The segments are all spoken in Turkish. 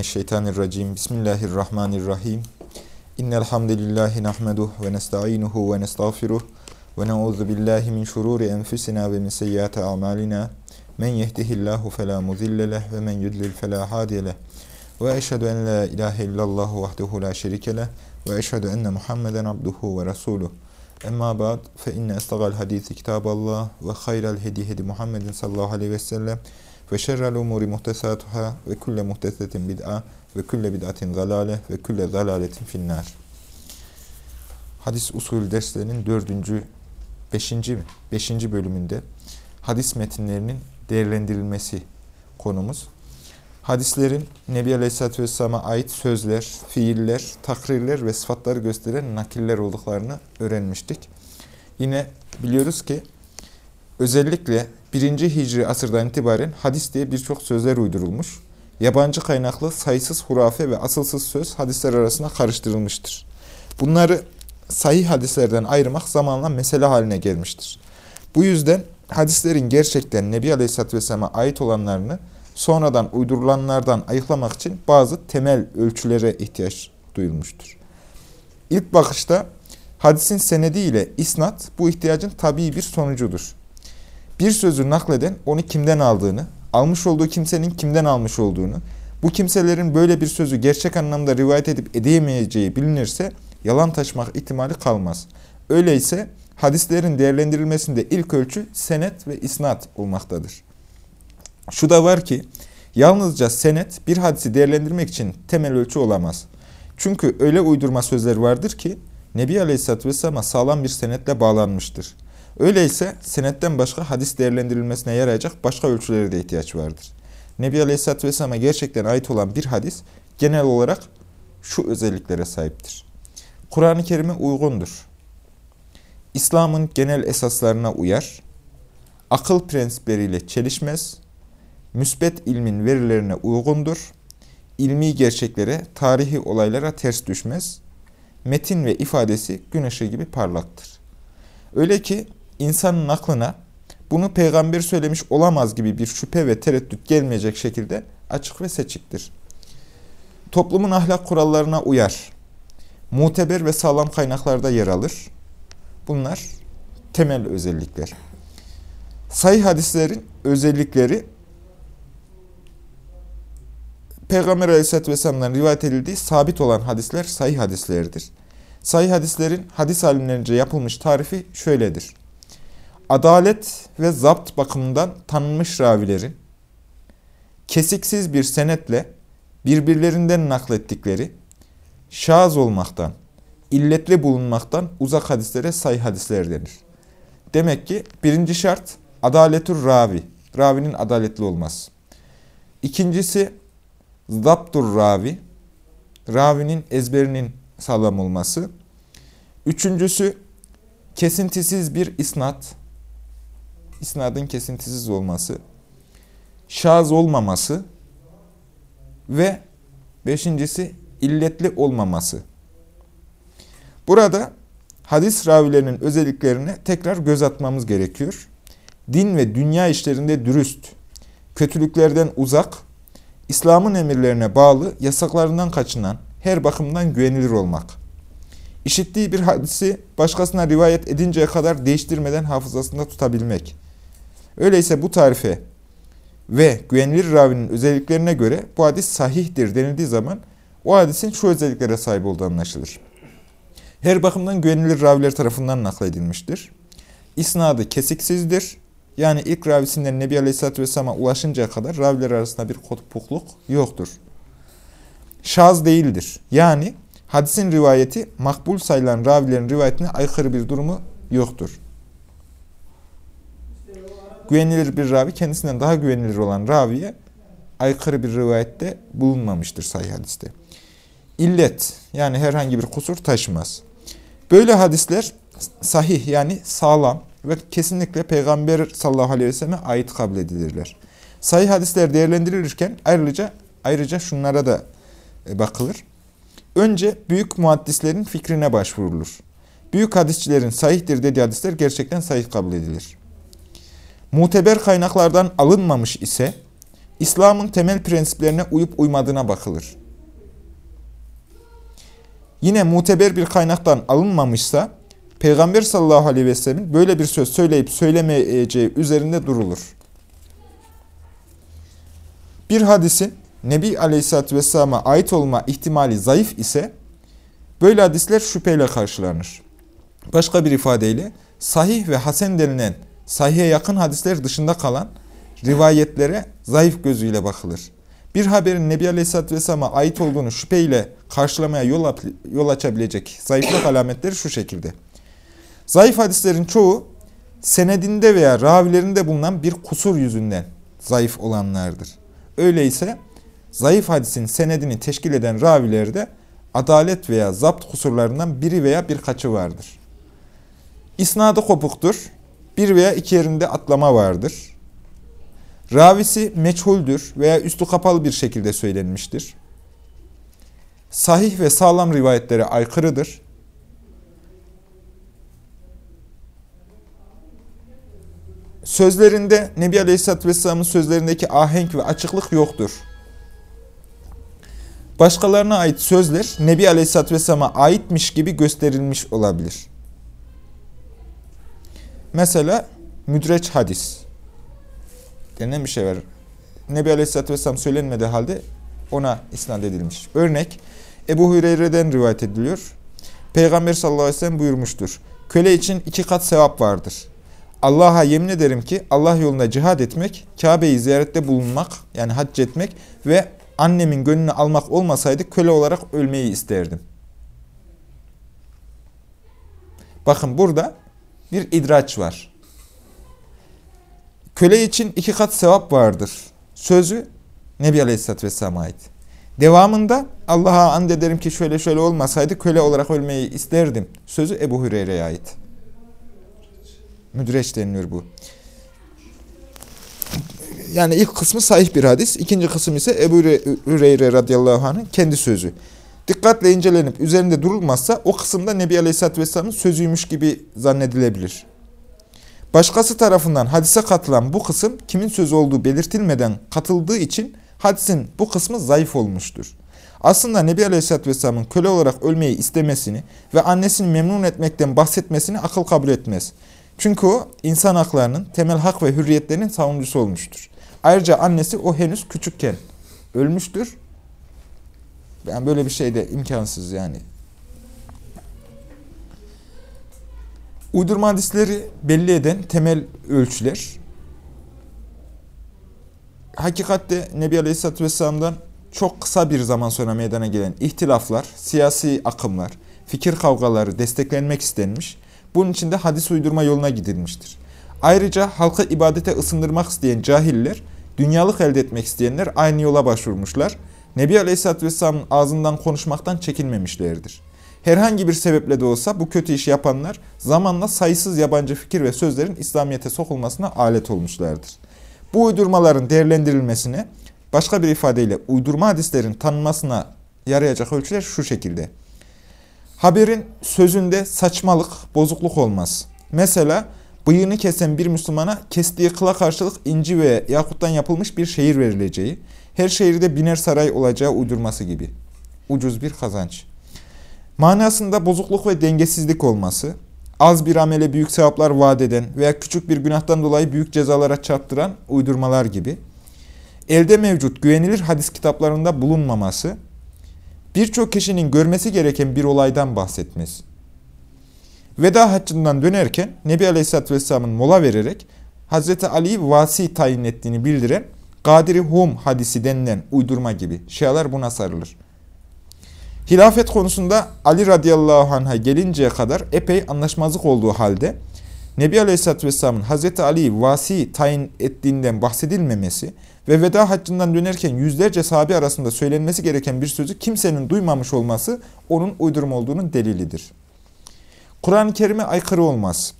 mineşşeytanirracim. Bismillahirrahmanirrahim. İnnel hamdelellahi nahmeduhu ve nestainuhu ve nestağfiruh ve na'udzu billahi min şururi enfusina ve min seyyiati a'malina. Men yehdihillahu fela mudille ve men yudlil fela hadiye. Ve eşhedü en la ilahe illallah vahdehu la şerike ve eşhedü enne Muhammeden abduhu ve resuluh. Emma ba'd fe inne estagal hadisi kitaballah ve hayral hedi hedi Muhammedin sallallahu aleyhi ve sellem ve şerrel umuri muhtesatuhâ ve kulle muhtesetin bid'a ve kulle bid'atin zalale ve kulle zalaletin finnâr. Hadis usul derslerinin dördüncü, beşinci, beşinci bölümünde hadis metinlerinin değerlendirilmesi konumuz. Hadislerin Nebi Aleyhisselatü Vesselam'a ait sözler, fiiller, takrirler ve sıfatları gösteren nakiller olduklarını öğrenmiştik. Yine biliyoruz ki özellikle 1. Hicri asırdan itibaren hadis diye birçok sözler uydurulmuş. Yabancı kaynaklı sayısız hurafe ve asılsız söz hadisler arasında karıştırılmıştır. Bunları sahih hadislerden ayırmak zamanla mesele haline gelmiştir. Bu yüzden hadislerin gerçekten Nebi Aleyhisselatü Vesselam'a ait olanlarını sonradan uydurulanlardan ayıklamak için bazı temel ölçülere ihtiyaç duyulmuştur. İlk bakışta hadisin senedi ile isnat bu ihtiyacın tabii bir sonucudur. Bir sözü nakleden onu kimden aldığını, almış olduğu kimsenin kimden almış olduğunu, bu kimselerin böyle bir sözü gerçek anlamda rivayet edip edemeyeceği bilinirse yalan taşımak ihtimali kalmaz. Öyleyse hadislerin değerlendirilmesinde ilk ölçü senet ve isnat olmaktadır. Şu da var ki yalnızca senet bir hadisi değerlendirmek için temel ölçü olamaz. Çünkü öyle uydurma sözler vardır ki Nebi Aleyhisselatü Vesselam'a sağlam bir senetle bağlanmıştır. Öyleyse senetten başka hadis değerlendirilmesine yarayacak başka ölçülere de ihtiyaç vardır. Nebi Aleyhisselatü Vesselam'a gerçekten ait olan bir hadis genel olarak şu özelliklere sahiptir. Kur'an-ı Kerim'e uygundur. İslam'ın genel esaslarına uyar, akıl prensipleriyle çelişmez, müsbet ilmin verilerine uygundur, ilmi gerçeklere, tarihi olaylara ters düşmez, metin ve ifadesi gün gibi parlaktır. Öyle ki insanın aklına bunu peygamber söylemiş olamaz gibi bir şüphe ve tereddüt gelmeyecek şekilde açık ve seçiktir. Toplumun ahlak kurallarına uyar. Muteber ve sağlam kaynaklarda yer alır. Bunlar temel özellikler. Sayı hadislerin özellikleri Peygamber Aleyhisselatü Vesselam'dan rivayet edildiği sabit olan hadisler sayı hadislerdir. Sayı hadislerin hadis alimlerince yapılmış tarifi şöyledir. Adalet ve zapt bakımından tanınmış ravilerin kesiksiz bir senetle birbirlerinden naklettikleri şaz olmaktan, illetli bulunmaktan uzak hadislere sayı hadisler denir. Demek ki birinci şart adaletur ravi, ravinin adaletli olması. İkincisi zaptur ravi, ravinin ezberinin sağlam olması. Üçüncüsü kesintisiz bir isnat, isnadın kesintisiz olması. Şaz olmaması ve beşincisi illetli olmaması. Burada hadis ravilerinin özelliklerine tekrar göz atmamız gerekiyor. Din ve dünya işlerinde dürüst, kötülüklerden uzak, İslam'ın emirlerine bağlı, yasaklarından kaçınan, her bakımdan güvenilir olmak. İşittiği bir hadisi başkasına rivayet edinceye kadar değiştirmeden hafızasında tutabilmek. Öyleyse bu tarife ve güvenilir ravinin özelliklerine göre bu hadis sahihtir denildiği zaman o hadisin şu özelliklere sahip olduğu anlaşılır. Her bakımdan güvenilir raviler tarafından nakledilmiştir. İsnadı kesiksizdir. Yani ilk ravisinden Nebi Aleyhisselatü Vesselam'a ulaşıncaya kadar raviler arasında bir kopukluk yoktur. Şaz değildir. Yani hadisin rivayeti makbul sayılan ravilerin rivayetine aykırı bir durumu yoktur. Güvenilir bir ravi kendisinden daha güvenilir olan raviye aykırı bir rivayette bulunmamıştır sayı hadiste. İllet yani herhangi bir kusur taşımaz. Böyle hadisler sahih yani sağlam ve kesinlikle Peygamber sallallahu aleyhi ve selleme ait kabul edilirler. Sahih hadisler değerlendirilirken ayrıca ayrıca şunlara da e, bakılır. Önce büyük muhaddislerin fikrine başvurulur. Büyük hadisçilerin sahihtir dediği hadisler gerçekten sahih kabul edilir. Muteber kaynaklardan alınmamış ise İslam'ın temel prensiplerine uyup uymadığına bakılır. Yine muteber bir kaynaktan alınmamışsa, Peygamber sallallahu aleyhi ve sellemin böyle bir söz söyleyip söylemeyeceği üzerinde durulur. Bir hadisin Nebi Aleyhisselatü Vesselam'a ait olma ihtimali zayıf ise böyle hadisler şüpheyle karşılanır. Başka bir ifadeyle sahih ve hasen denilen sahihe yakın hadisler dışında kalan rivayetlere zayıf gözüyle bakılır. Bir haberin Nebi Aleyhisselatü Vesselam'a ait olduğunu şüpheyle karşılamaya yol, yol açabilecek zayıflık alametleri şu şekilde. Zayıf hadislerin çoğu senedinde veya ravilerinde bulunan bir kusur yüzünden zayıf olanlardır. Öyleyse zayıf hadisin senedini teşkil eden ravilerde adalet veya zapt kusurlarından biri veya birkaçı vardır. İsnadı kopuktur, bir veya iki yerinde atlama vardır. Ravisi meçhuldür veya üstü kapalı bir şekilde söylenmiştir. Sahih ve sağlam rivayetlere aykırıdır. Sözlerinde Nebi Aleyhisselatü Vesselam'ın sözlerindeki ahenk ve açıklık yoktur. Başkalarına ait sözler Nebi Aleyhisselatü Vesselam'a aitmiş gibi gösterilmiş olabilir. Mesela müdreç hadis denilen bir şey var. Nebi Aleyhisselatü Vesselam söylenmediği halde ona isnat edilmiş. Örnek Ebu Hureyre'den rivayet ediliyor. Peygamber sallallahu aleyhi ve sellem buyurmuştur. Köle için iki kat sevap vardır. Allah'a yemin ederim ki Allah yolunda cihad etmek, Kabe'yi ziyarette bulunmak yani hac etmek ve annemin gönlünü almak olmasaydı köle olarak ölmeyi isterdim. Bakın burada bir idraç var. Köle için iki kat sevap vardır. Sözü Nebi Aleyhisselatü Vesselam'a ait. Devamında Allah'a and ederim ki şöyle şöyle olmasaydı köle olarak ölmeyi isterdim. Sözü Ebu Hüreyre'ye ait. Müdreç deniliyor bu. Yani ilk kısmı sahih bir hadis. ikinci kısım ise Ebu Hüreyre radıyallahu anh'ın kendi sözü. Dikkatle incelenip üzerinde durulmazsa o kısımda Nebi Aleyhisselatü Vesselam'ın sözüymüş gibi zannedilebilir. Başkası tarafından hadise katılan bu kısım kimin sözü olduğu belirtilmeden katıldığı için hadisin bu kısmı zayıf olmuştur. Aslında Nebi Aleyhisselatü Vesselam'ın köle olarak ölmeyi istemesini ve annesini memnun etmekten bahsetmesini akıl kabul etmez. Çünkü o insan haklarının, temel hak ve hürriyetlerinin savunucusu olmuştur. Ayrıca annesi o henüz küçükken ölmüştür. Yani böyle bir şey de imkansız yani. Uydurma hadisleri belli eden temel ölçüler. Hakikatte Nebi Aleyhisselatü Vesselam'dan çok kısa bir zaman sonra meydana gelen ihtilaflar, siyasi akımlar, fikir kavgaları desteklenmek istenmiş. Bunun için de hadis uydurma yoluna gidilmiştir. Ayrıca halkı ibadete ısındırmak isteyen cahiller, dünyalık elde etmek isteyenler aynı yola başvurmuşlar. Nebi Aleyhisselatü Vesselam'ın ağzından konuşmaktan çekinmemişlerdir. Herhangi bir sebeple de olsa bu kötü işi yapanlar zamanla sayısız yabancı fikir ve sözlerin İslamiyet'e sokulmasına alet olmuşlardır. Bu uydurmaların değerlendirilmesine, başka bir ifadeyle uydurma hadislerin tanınmasına yarayacak ölçüler şu şekilde. Haberin sözünde saçmalık, bozukluk olmaz. Mesela bıyığını kesen bir Müslümana kestiği kıla karşılık inci ve yakuttan yapılmış bir şehir verileceği, her şehirde biner saray olacağı uydurması gibi. Ucuz bir kazanç. Manasında bozukluk ve dengesizlik olması, az bir amele büyük sevaplar vaat eden veya küçük bir günahtan dolayı büyük cezalara çarptıran uydurmalar gibi, elde mevcut güvenilir hadis kitaplarında bulunmaması, birçok kişinin görmesi gereken bir olaydan bahsetmesi. Veda haccından dönerken Nebi Aleyhisselatü Vesselam'ın mola vererek Hazreti Ali'yi vasi tayin ettiğini bildiren Kadiri Hum hadisi denilen uydurma gibi şeyler buna sarılır. Hilafet konusunda Ali radıyallahu anh'a gelinceye kadar epey anlaşmazlık olduğu halde Nebi Aleyhisselatü Vesselam'ın Hazreti Ali'yi vasi tayin ettiğinden bahsedilmemesi ve veda haccından dönerken yüzlerce sahabe arasında söylenmesi gereken bir sözü kimsenin duymamış olması onun uydurma olduğunun delilidir. Kur'an-ı Kerim'e aykırı olmaz.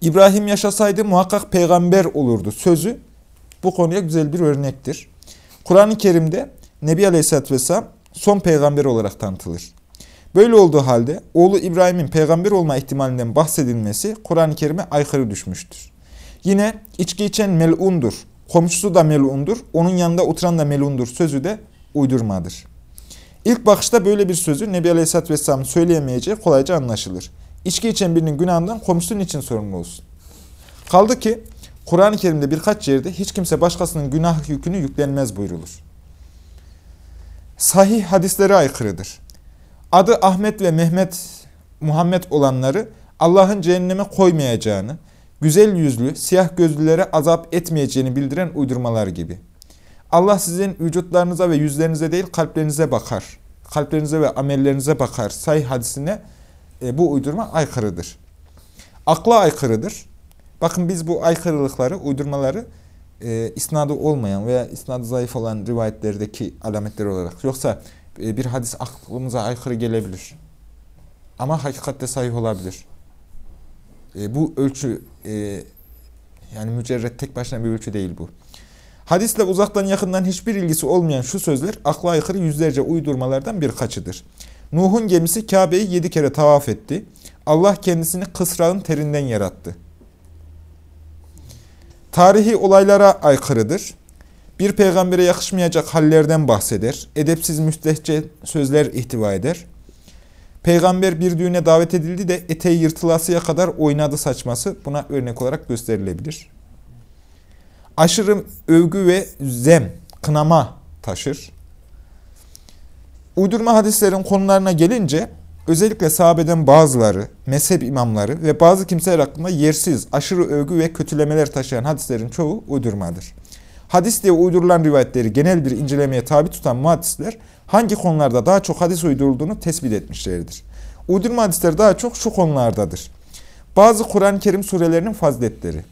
İbrahim yaşasaydı muhakkak peygamber olurdu sözü bu konuya güzel bir örnektir. Kur'an-ı Kerim'de Nebi Aleyhisselatü Vesselam son peygamber olarak tanıtılır. Böyle olduğu halde oğlu İbrahim'in peygamber olma ihtimalinden bahsedilmesi Kur'an-ı Kerim'e aykırı düşmüştür. Yine içki içen melundur, komşusu da melundur, onun yanında oturan da melundur sözü de uydurmadır. İlk bakışta böyle bir sözü Nebi Aleyhisselatü Vesselam'ın söyleyemeyeceği kolayca anlaşılır. İçki içen birinin günahından komşusunun için sorumlu olsun. Kaldı ki Kur'an-ı Kerim'de birkaç yerde hiç kimse başkasının günah yükünü yüklenmez buyrulur. Sahih hadislere aykırıdır. Adı Ahmet ve Mehmet Muhammed olanları Allah'ın cehenneme koymayacağını, güzel yüzlü, siyah gözlülere azap etmeyeceğini bildiren uydurmalar gibi. Allah sizin vücutlarınıza ve yüzlerinize değil kalplerinize bakar. Kalplerinize ve amellerinize bakar. Say hadisine e, bu uydurma aykırıdır. Akla aykırıdır. Bakın biz bu aykırılıkları, uydurmaları e, isnadı olmayan veya isnadı zayıf olan rivayetlerdeki alametler olarak. Yoksa e, bir hadis aklımıza aykırı gelebilir. Ama hakikatte sahih olabilir. E, bu ölçü e, yani mücerret tek başına bir ölçü değil bu. Hadisle uzaktan yakından hiçbir ilgisi olmayan şu sözler akla aykırı yüzlerce uydurmalardan birkaçıdır. Nuh'un gemisi Kabe'yi yedi kere tavaf etti. Allah kendisini kısrağın terinden yarattı. Tarihi olaylara aykırıdır. Bir peygambere yakışmayacak hallerden bahseder. Edepsiz müstehce sözler ihtiva eder. Peygamber bir düğüne davet edildi de eteği yırtılasıya kadar oynadı saçması buna örnek olarak gösterilebilir. Aşırı övgü ve zem, kınama taşır. Uydurma hadislerin konularına gelince özellikle sahabeden bazıları, mezhep imamları ve bazı kimseler hakkında yersiz, aşırı övgü ve kötülemeler taşıyan hadislerin çoğu uydurmadır. Hadis diye uydurulan rivayetleri genel bir incelemeye tabi tutan muhaddisler hangi konularda daha çok hadis uydurulduğunu tespit etmişlerdir. Uydurma hadisler daha çok şu konulardadır. Bazı Kur'an-ı Kerim surelerinin faziletleri,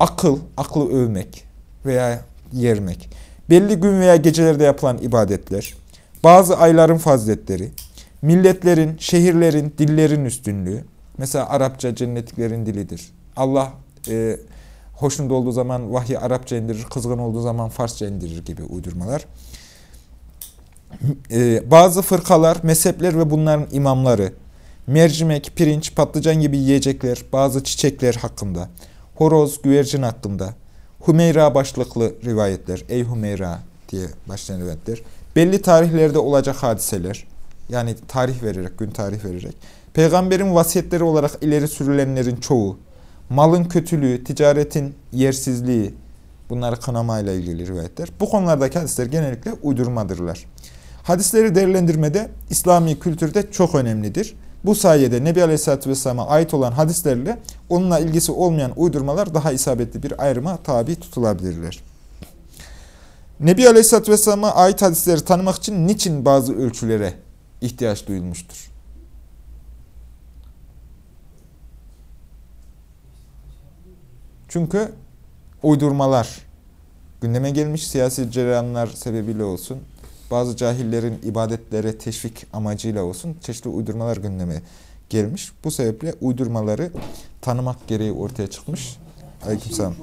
akıl, aklı övmek veya yermek, belli gün veya gecelerde yapılan ibadetler, bazı ayların faziletleri, milletlerin, şehirlerin, dillerin üstünlüğü, mesela Arapça cennetliklerin dilidir. Allah e, hoşnut olduğu zaman vahyi Arapça indirir, kızgın olduğu zaman Farsça indirir gibi uydurmalar. Ee, bazı fırkalar, mezhepler ve bunların imamları, mercimek, pirinç, patlıcan gibi yiyecekler, bazı çiçekler hakkında, horoz, güvercin hakkında, Hümeyra başlıklı rivayetler, ey Hümeyra diye başlayan rivayetler, belli tarihlerde olacak hadiseler, yani tarih vererek, gün tarih vererek, peygamberin vasiyetleri olarak ileri sürülenlerin çoğu, malın kötülüğü, ticaretin yersizliği, bunları kınamayla ilgili rivayetler. Bu konulardaki hadisler genellikle uydurmadırlar. Hadisleri değerlendirmede İslami kültürde çok önemlidir. Bu sayede Nebi Aleyhisselatü Vesselam'a ait olan hadislerle onunla ilgisi olmayan uydurmalar daha isabetli bir ayrıma tabi tutulabilirler. Nebi Aleyhisselatü Vesselam'a ait hadisleri tanımak için niçin bazı ölçülere ihtiyaç duyulmuştur? Çünkü uydurmalar gündeme gelmiş siyasi cereyanlar sebebiyle olsun, bazı cahillerin ibadetlere teşvik amacıyla olsun çeşitli uydurmalar gündeme gelmiş. Bu sebeple uydurmaları tanımak gereği ortaya çıkmış. Aleykümselam.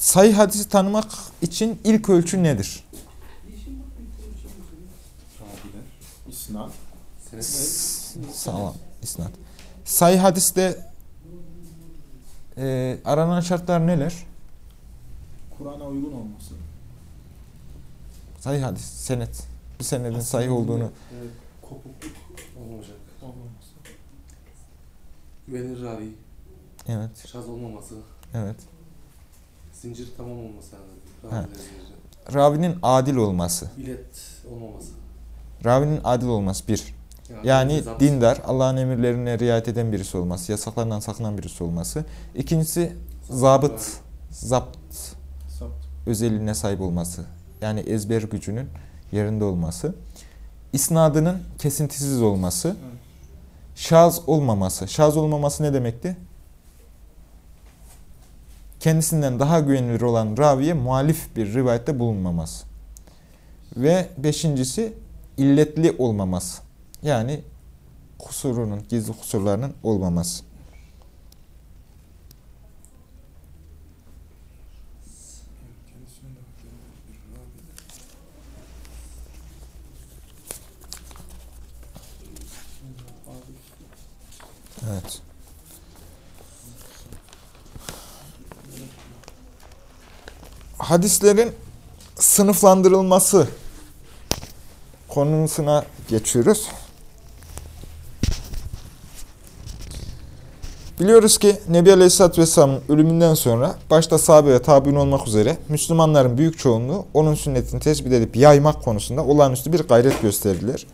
Sayı hadisi tanımak için ilk ölçü nedir? İsnat. Sağlam. İsnat. Sayı hadiste e, aranan şartlar neler? Kur'an'a uygun olması. Sayı hadis, senet. Bir senedin sayı olduğunu. Evet, kopukluk olmayacak. Olmaması. Güvenilir ravi, Evet, şaz olmaması, evet. Zincir tamam olması yani. Zinciri. Ravinin adil olması. Bilet olmaması. Ravinin adil olması bir. Yani zapt- dindar, Allah'ın emirlerine riayet eden birisi olması, yasaklarından sakınan birisi olması. İkincisi zabıt, zapt Sapt. özelliğine sahip olması. Yani ezber gücünün yerinde olması. İsnadının kesintisiz olması. Şaz olmaması. Şaz olmaması ne demekti? Kendisinden daha güvenilir olan raviye muhalif bir rivayette bulunmaması. Ve beşincisi illetli olmaması. Yani kusurunun, gizli kusurlarının olmaması. Kendisinin de güvenilir bir ravidir. Adil. Hadislerin sınıflandırılması konusuna geçiyoruz. Biliyoruz ki Nebi Aleyhisselatü Vesselam'ın ölümünden sonra başta sahabe ve tabi'in olmak üzere Müslümanların büyük çoğunluğu onun sünnetini tespit edip yaymak konusunda olağanüstü bir gayret gösterdiler.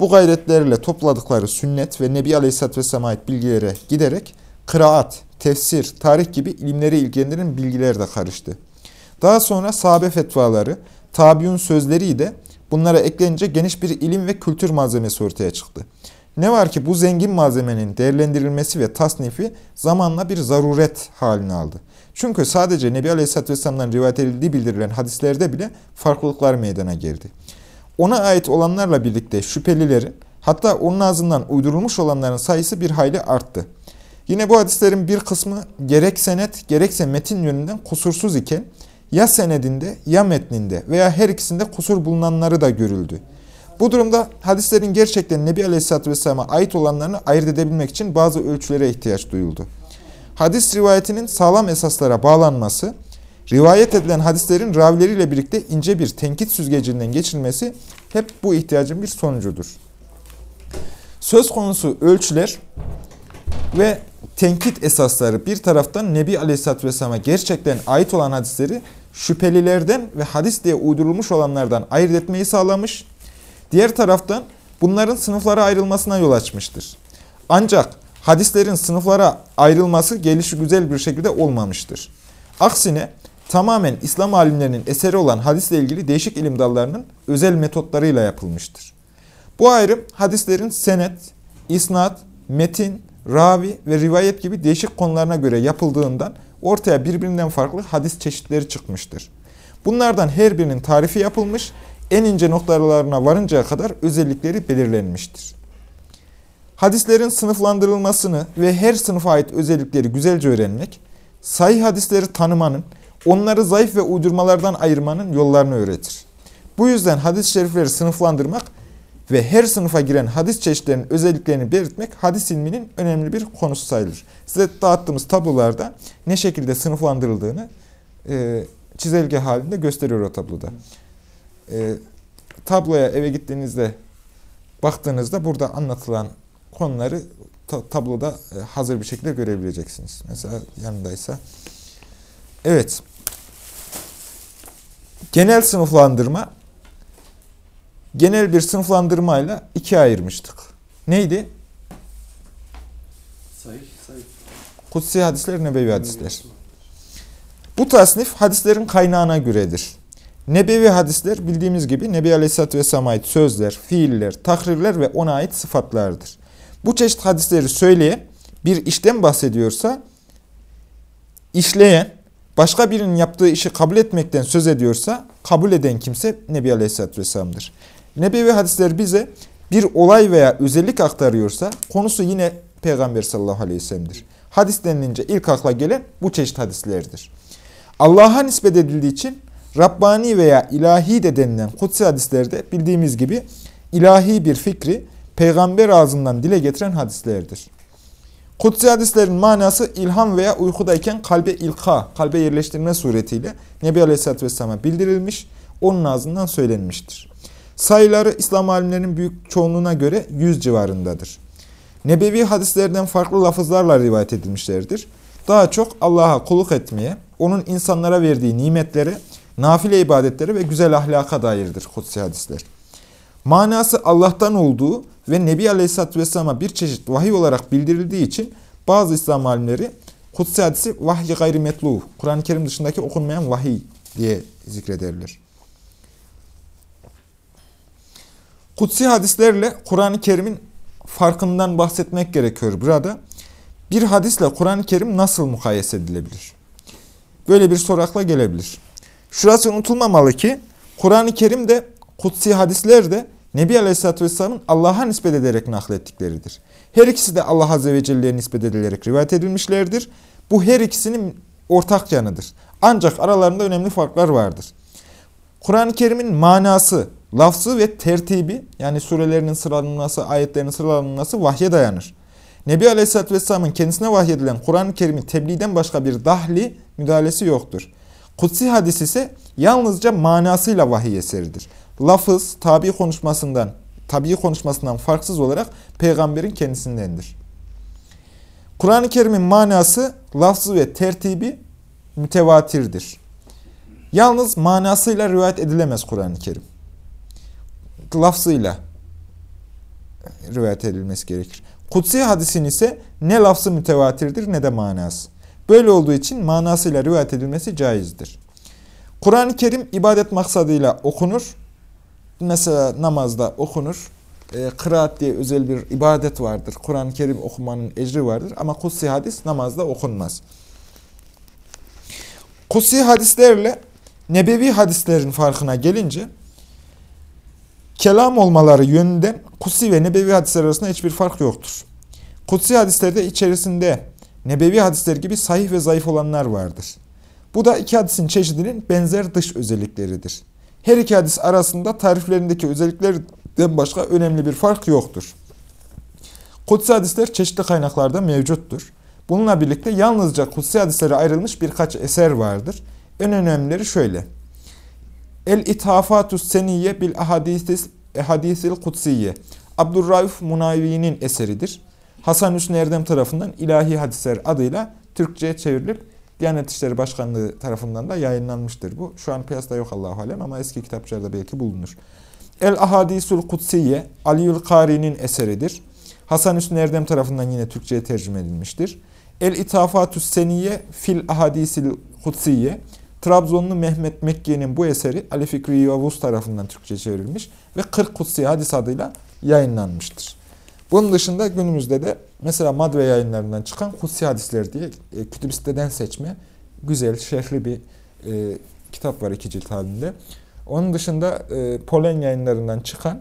Bu gayretlerle topladıkları sünnet ve Nebi Aleyhisselatü Vesselam'a ait bilgilere giderek kıraat, tefsir, tarih gibi ilimleri ilgilendiren bilgiler de karıştı. Daha sonra sahabe fetvaları, tabiun sözleri de bunlara eklenince geniş bir ilim ve kültür malzemesi ortaya çıktı. Ne var ki bu zengin malzemenin değerlendirilmesi ve tasnifi zamanla bir zaruret halini aldı. Çünkü sadece Nebi Aleyhisselatü Vesselam'dan rivayet edildiği bildirilen hadislerde bile farklılıklar meydana geldi. Ona ait olanlarla birlikte şüphelilerin hatta onun ağzından uydurulmuş olanların sayısı bir hayli arttı. Yine bu hadislerin bir kısmı gerek senet gerekse metin yönünden kusursuz iken ya senedinde ya metninde veya her ikisinde kusur bulunanları da görüldü. Bu durumda hadislerin gerçekten Nebi Aleyhisselatü Vesselam'a ait olanlarını ayırt edebilmek için bazı ölçülere ihtiyaç duyuldu. Hadis rivayetinin sağlam esaslara bağlanması, rivayet edilen hadislerin ravileriyle birlikte ince bir tenkit süzgecinden geçilmesi hep bu ihtiyacın bir sonucudur. Söz konusu ölçüler ve tenkit esasları bir taraftan Nebi Aleyhisselatü Vesselam'a gerçekten ait olan hadisleri şüphelilerden ve hadis diye uydurulmuş olanlardan ayırt etmeyi sağlamış. Diğer taraftan bunların sınıflara ayrılmasına yol açmıştır. Ancak hadislerin sınıflara ayrılması gelişi güzel bir şekilde olmamıştır. Aksine tamamen İslam alimlerinin eseri olan hadisle ilgili değişik ilim dallarının özel metotlarıyla yapılmıştır. Bu ayrım hadislerin senet, isnat, metin, ravi ve rivayet gibi değişik konularına göre yapıldığından ortaya birbirinden farklı hadis çeşitleri çıkmıştır. Bunlardan her birinin tarifi yapılmış, en ince noktalarına varıncaya kadar özellikleri belirlenmiştir. Hadislerin sınıflandırılmasını ve her sınıfa ait özellikleri güzelce öğrenmek, sahih hadisleri tanımanın, onları zayıf ve uydurmalardan ayırmanın yollarını öğretir. Bu yüzden hadis-i şerifleri sınıflandırmak ve her sınıfa giren hadis çeşitlerinin özelliklerini belirtmek hadis ilminin önemli bir konusu sayılır. Size dağıttığımız tablolarda ne şekilde sınıflandırıldığını e, çizelge halinde gösteriyor o tabloda. E, tabloya eve gittiğinizde baktığınızda burada anlatılan konuları ta tabloda e, hazır bir şekilde görebileceksiniz. Mesela yanındaysa. Evet. Genel sınıflandırma genel bir sınıflandırmayla ikiye ayırmıştık. Neydi? Sayı, sayı. Kutsi hadisler, nebevi hadisler. Bu tasnif hadislerin kaynağına göredir. Nebevi hadisler bildiğimiz gibi Nebi Aleyhisselatü Vesselam'a ait sözler, fiiller, takrirler ve ona ait sıfatlardır. Bu çeşit hadisleri söyleyen bir işten bahsediyorsa, işleyen, başka birinin yaptığı işi kabul etmekten söz ediyorsa, kabul eden kimse Nebi Aleyhisselatü Vesselam'dır. Nebevi hadisler bize bir olay veya özellik aktarıyorsa, konusu yine Peygamber sallallahu aleyhi ve sellem'dir. Hadis denilince ilk akla gelen bu çeşit hadislerdir. Allah'a nispet edildiği için Rabbani veya ilahi de denilen kutsi hadislerde bildiğimiz gibi ilahi bir fikri peygamber ağzından dile getiren hadislerdir. Kutsi hadislerin manası ilham veya uykudayken kalbe ilka, kalbe yerleştirme suretiyle Nebi Aleyhisselatü Vesselam'a bildirilmiş, onun ağzından söylenmiştir. Sayıları İslam alimlerinin büyük çoğunluğuna göre 100 civarındadır. Nebevi hadislerden farklı lafızlarla rivayet edilmişlerdir. Daha çok Allah'a kulluk etmeye, onun insanlara verdiği nimetlere, nafile ibadetlere ve güzel ahlaka dairdir kutsi hadisler. Manası Allah'tan olduğu ve Nebi Aleyhisselatü Vesselam'a bir çeşit vahiy olarak bildirildiği için bazı İslam alimleri kutsi hadisi vahyi gayrimetlu, Kur'an-ı Kerim dışındaki okunmayan vahiy diye zikrederler. Kutsi hadislerle Kur'an-ı Kerim'in farkından bahsetmek gerekiyor burada. Bir hadisle Kur'an-ı Kerim nasıl mukayese edilebilir? Böyle bir soru akla gelebilir. Şurası unutulmamalı ki Kur'an-ı Kerim de kutsi hadisler de Nebi Aleyhisselatü Vesselam'ın Allah'a nispet ederek naklettikleridir. Her ikisi de Allah Azze ve Celle'ye nispet edilerek rivayet edilmişlerdir. Bu her ikisinin ortak yanıdır. Ancak aralarında önemli farklar vardır. Kur'an-ı Kerim'in manası, lafzı ve tertibi yani surelerinin sıralanması, ayetlerinin sıralanması vahye dayanır. Nebi Aleyhisselatü Vesselam'ın kendisine vahyedilen Kur'an-ı Kerim'in tebliğden başka bir dahli müdahalesi yoktur. Kutsi hadis ise yalnızca manasıyla vahiy eseridir. Lafız, tabi konuşmasından, tabi konuşmasından farksız olarak peygamberin kendisindendir. Kur'an-ı Kerim'in manası, lafzı ve tertibi mütevatirdir. Yalnız manasıyla rivayet edilemez Kur'an-ı Kerim. Lafzıyla rivayet edilmesi gerekir. Kutsi hadisin ise ne lafzı mütevatirdir ne de manası. Böyle olduğu için manasıyla rivayet edilmesi caizdir. Kur'an-ı Kerim ibadet maksadıyla okunur. Mesela namazda okunur. E, kıraat diye özel bir ibadet vardır. Kur'an-ı Kerim okumanın ecri vardır. Ama kutsi hadis namazda okunmaz. Kutsi hadislerle nebevi hadislerin farkına gelince kelam olmaları yönünden kutsi ve nebevi hadisler arasında hiçbir fark yoktur. Kutsi hadislerde içerisinde nebevi hadisler gibi sahih ve zayıf olanlar vardır. Bu da iki hadisin çeşidinin benzer dış özellikleridir. Her iki hadis arasında tariflerindeki özelliklerden başka önemli bir fark yoktur. Kutsi hadisler çeşitli kaynaklarda mevcuttur. Bununla birlikte yalnızca kutsi hadislere ayrılmış birkaç eser vardır. En önemlileri şöyle. El-İthafatus Seniyye bil Ahadisis Ehadisil Kutsiye. Abdurrauf Munavi'nin eseridir. Hasan Hüsnü Erdem tarafından İlahi Hadisler adıyla Türkçe'ye çevrilip Diyanet İşleri Başkanlığı tarafından da yayınlanmıştır bu. Şu an piyasada yok Allahu alem ama eski kitapçılarda belki bulunur. El Ahadisul Kutsiye Aliül Kari'nin eseridir. Hasan Hüsnü Erdem tarafından yine Türkçe'ye tercüme edilmiştir. El İtafatüs Seniye fil Ahadisil Kutsiye Trabzonlu Mehmet Mekke'nin bu eseri Ali Fikri Yavuz tarafından Türkçe çevrilmiş ve 40 Kutsi Hadis adıyla yayınlanmıştır. Bunun dışında günümüzde de mesela Madve yayınlarından çıkan Kutsi Hadisler diye e, kütüb siteden seçme güzel, şerhli bir e, kitap var iki cilt halinde. Onun dışında e, Polen yayınlarından çıkan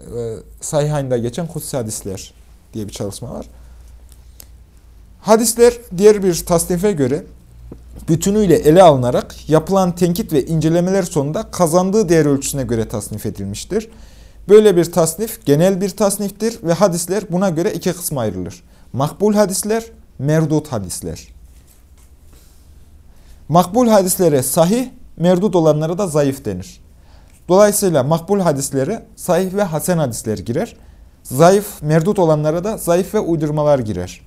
e, Sayhan'da geçen Kutsi Hadisler diye bir çalışma var. Hadisler diğer bir tasnife göre bütünüyle ele alınarak yapılan tenkit ve incelemeler sonunda kazandığı değer ölçüsüne göre tasnif edilmiştir. Böyle bir tasnif genel bir tasniftir ve hadisler buna göre iki kısma ayrılır. Makbul hadisler, merdut hadisler. Makbul hadislere sahih, merdut olanlara da zayıf denir. Dolayısıyla makbul hadislere sahih ve hasen hadisler girer. Zayıf, merdut olanlara da zayıf ve uydurmalar girer.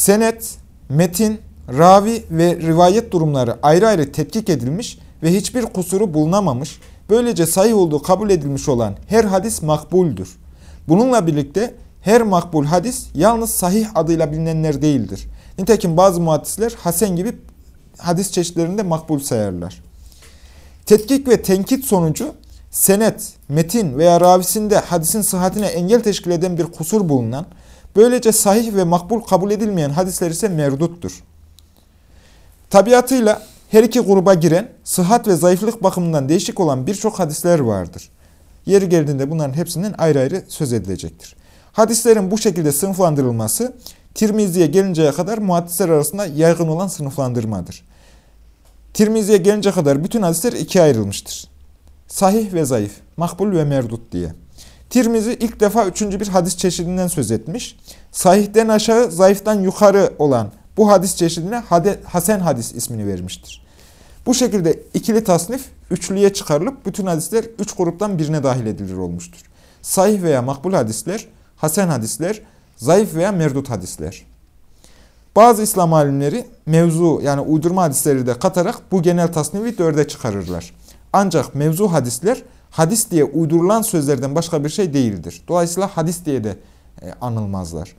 Senet, metin, ravi ve rivayet durumları ayrı ayrı tetkik edilmiş ve hiçbir kusuru bulunamamış, böylece sahih olduğu kabul edilmiş olan her hadis makbuldür. Bununla birlikte her makbul hadis yalnız sahih adıyla bilinenler değildir. Nitekim bazı muhaddisler hasen gibi hadis çeşitlerinde makbul sayarlar. Tetkik ve tenkit sonucu senet, metin veya ravisinde hadisin sıhhatine engel teşkil eden bir kusur bulunan, böylece sahih ve makbul kabul edilmeyen hadisler ise merduttur. Tabiatıyla her iki gruba giren, sıhhat ve zayıflık bakımından değişik olan birçok hadisler vardır. Yeri geldiğinde bunların hepsinden ayrı ayrı söz edilecektir. Hadislerin bu şekilde sınıflandırılması, Tirmizi'ye gelinceye kadar muhaddisler arasında yaygın olan sınıflandırmadır. Tirmizi'ye gelince kadar bütün hadisler ikiye ayrılmıştır. Sahih ve zayıf, makbul ve merdut diye. Tirmizi ilk defa üçüncü bir hadis çeşidinden söz etmiş. Sahihten aşağı, zayıftan yukarı olan bu hadis çeşidine Hasen hadis ismini vermiştir. Bu şekilde ikili tasnif üçlüye çıkarılıp bütün hadisler üç gruptan birine dahil edilir olmuştur. Sahih veya makbul hadisler, Hasen hadisler, zayıf veya merdut hadisler. Bazı İslam alimleri mevzu yani uydurma hadisleri de katarak bu genel tasnifi dörde çıkarırlar. Ancak mevzu hadisler hadis diye uydurulan sözlerden başka bir şey değildir. Dolayısıyla hadis diye de e, anılmazlar.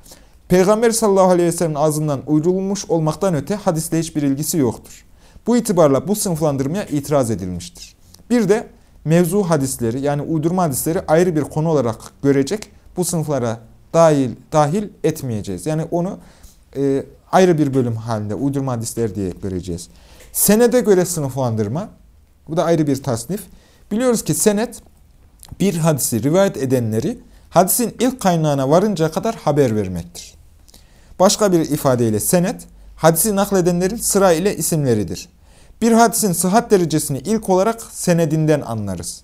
Peygamber sallallahu aleyhi ve sellem'in ağzından uydurulmuş olmaktan öte hadisle hiçbir ilgisi yoktur. Bu itibarla bu sınıflandırmaya itiraz edilmiştir. Bir de mevzu hadisleri yani uydurma hadisleri ayrı bir konu olarak görecek bu sınıflara dahil, dahil etmeyeceğiz. Yani onu e, ayrı bir bölüm halinde uydurma hadisler diye göreceğiz. Senede göre sınıflandırma bu da ayrı bir tasnif. Biliyoruz ki senet bir hadisi rivayet edenleri hadisin ilk kaynağına varıncaya kadar haber vermektir. Başka bir ifadeyle senet, hadisi nakledenlerin sıra ile isimleridir. Bir hadisin sıhhat derecesini ilk olarak senedinden anlarız.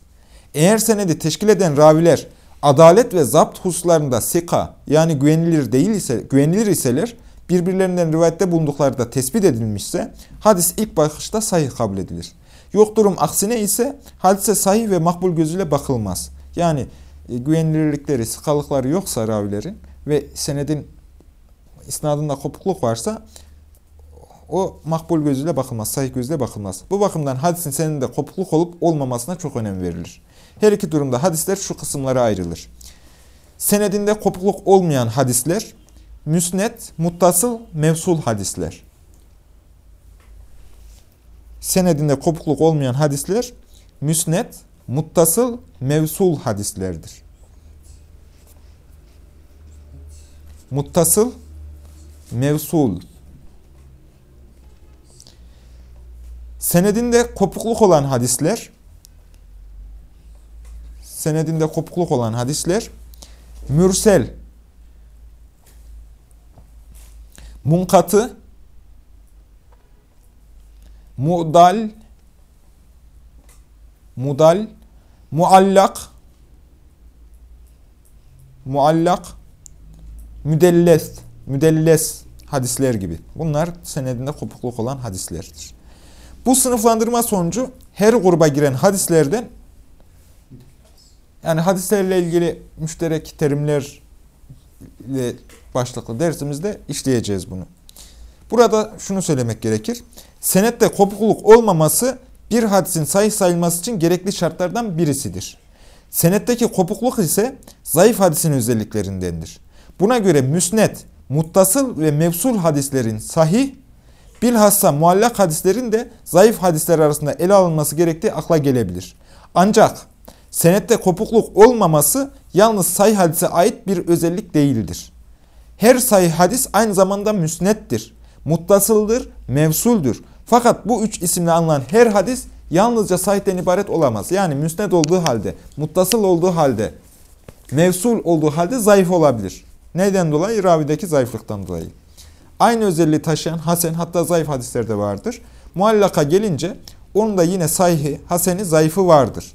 Eğer senedi teşkil eden raviler adalet ve zapt hususlarında sika yani güvenilir değil ise güvenilir iseler birbirlerinden rivayette bulundukları da tespit edilmişse hadis ilk bakışta sahih kabul edilir. Yok durum aksine ise hadise sahih ve makbul gözüyle bakılmaz. Yani e, güvenilirlikleri, sıkalıkları yoksa ravilerin ve senedin isnadında kopukluk varsa o makbul gözüyle bakılmaz, sahih gözüyle bakılmaz. Bu bakımdan hadisin senedinde kopukluk olup olmamasına çok önem verilir. Her iki durumda hadisler şu kısımlara ayrılır. Senedinde kopukluk olmayan hadisler, müsnet, muttasıl, mevsul hadisler. Senedinde kopukluk olmayan hadisler, müsnet, muttasıl, mevsul hadislerdir. Muttasıl, mevsul. Senedinde kopukluk olan hadisler, senedinde kopukluk olan hadisler, mürsel, munkatı, mu'dal, mudal, muallak, muallak, müdelles, müdelles hadisler gibi. Bunlar senedinde kopukluk olan hadislerdir. Bu sınıflandırma sonucu her gruba giren hadislerden yani hadislerle ilgili müşterek terimlerle başlıklı dersimizde işleyeceğiz bunu. Burada şunu söylemek gerekir. Senette kopukluk olmaması bir hadisin sahih sayılması için gerekli şartlardan birisidir. Senetteki kopukluk ise zayıf hadisin özelliklerindendir. Buna göre müsnet, muttasıl ve mevsul hadislerin sahih, bilhassa muallak hadislerin de zayıf hadisler arasında ele alınması gerektiği akla gelebilir. Ancak senette kopukluk olmaması yalnız sahih hadise ait bir özellik değildir. Her sahih hadis aynı zamanda müsnettir, muttasıldır, mevsuldür. Fakat bu üç isimle anılan her hadis yalnızca sahihten ibaret olamaz. Yani müsned olduğu halde, muttasıl olduğu halde, mevsul olduğu halde zayıf olabilir. Neden dolayı? Ravideki zayıflıktan dolayı. Aynı özelliği taşıyan hasen hatta zayıf hadisler de vardır. Muallaka gelince onun da yine sahihi, haseni, zayıfı vardır.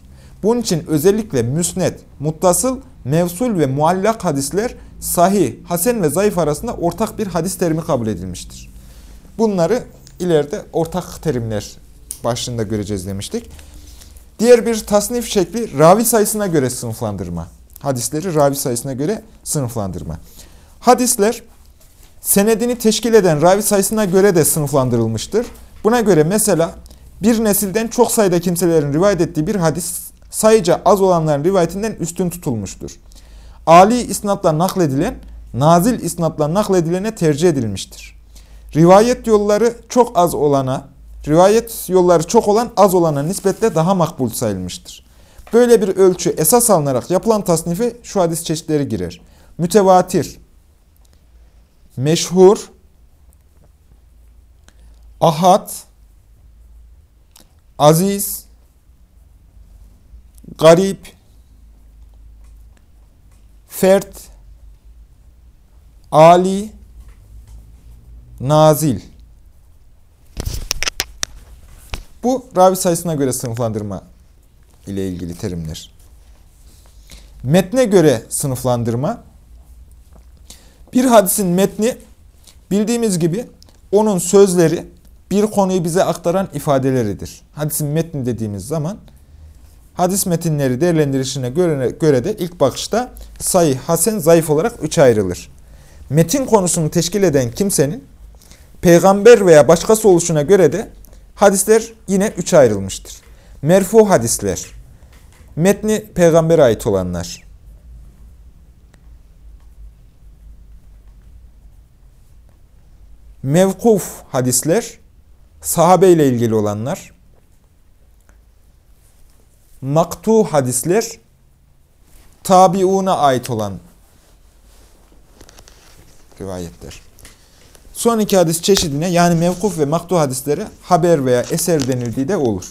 Bunun için özellikle müsned, muttasıl, mevsul ve muallak hadisler sahih, hasen ve zayıf arasında ortak bir hadis terimi kabul edilmiştir. Bunları ileride ortak terimler başlığında göreceğiz demiştik. Diğer bir tasnif şekli ravi sayısına göre sınıflandırma. Hadisleri ravi sayısına göre sınıflandırma. Hadisler senedini teşkil eden ravi sayısına göre de sınıflandırılmıştır. Buna göre mesela bir nesilden çok sayıda kimselerin rivayet ettiği bir hadis sayıca az olanların rivayetinden üstün tutulmuştur. Ali isnatla nakledilen, nazil isnatla nakledilene tercih edilmiştir. Rivayet yolları çok az olana, rivayet yolları çok olan az olana nispetle daha makbul sayılmıştır. Böyle bir ölçü esas alınarak yapılan tasnife şu hadis çeşitleri girer. Mütevatir, meşhur, ahad, aziz, garip, fert, ali, nazil. Bu ravi sayısına göre sınıflandırma ile ilgili terimler. Metne göre sınıflandırma. Bir hadisin metni bildiğimiz gibi onun sözleri bir konuyu bize aktaran ifadeleridir. Hadisin metni dediğimiz zaman hadis metinleri değerlendirişine göre, de ilk bakışta sayı, hasen, zayıf olarak üçe ayrılır. Metin konusunu teşkil eden kimsenin peygamber veya başkası oluşuna göre de hadisler yine üçe ayrılmıştır. Merfu hadisler, metni peygambere ait olanlar. Mevkuf hadisler, sahabe ile ilgili olanlar. Maktu hadisler, tabiuna ait olan rivayetler. Son iki hadis çeşidine yani mevkuf ve maktu hadislere haber veya eser denildiği de olur.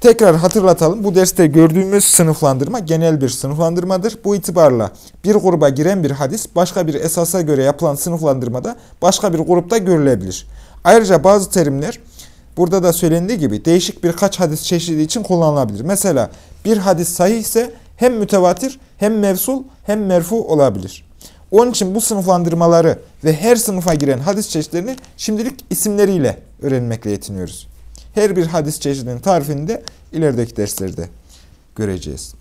Tekrar hatırlatalım. Bu derste gördüğümüz sınıflandırma genel bir sınıflandırmadır. Bu itibarla bir gruba giren bir hadis başka bir esasa göre yapılan sınıflandırmada başka bir grupta görülebilir. Ayrıca bazı terimler burada da söylendiği gibi değişik birkaç hadis çeşidi için kullanılabilir. Mesela bir hadis sahih ise hem mütevatir hem mevsul hem merfu olabilir. Onun için bu sınıflandırmaları ve her sınıfa giren hadis çeşitlerini şimdilik isimleriyle öğrenmekle yetiniyoruz. Her bir hadis çeşidinin tarifini de ilerideki derslerde göreceğiz.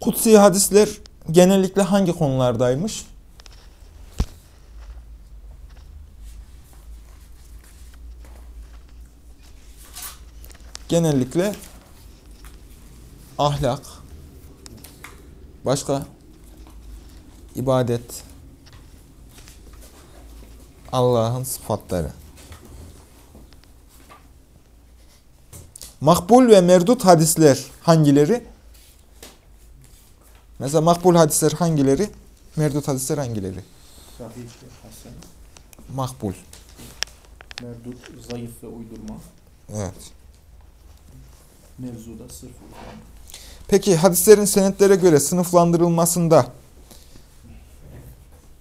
Kutsi hadisler genellikle hangi konulardaymış? Genellikle ahlak, başka ibadet, Allah'ın sıfatları. Makbul ve merdut hadisler hangileri? Mesela makbul hadisler hangileri? Merdut hadisler hangileri? Sahih, hasen, Makbul. merdut, zayıf ve uydurma. Evet. Mevzuda sırf. Peki hadislerin senetlere göre sınıflandırılmasında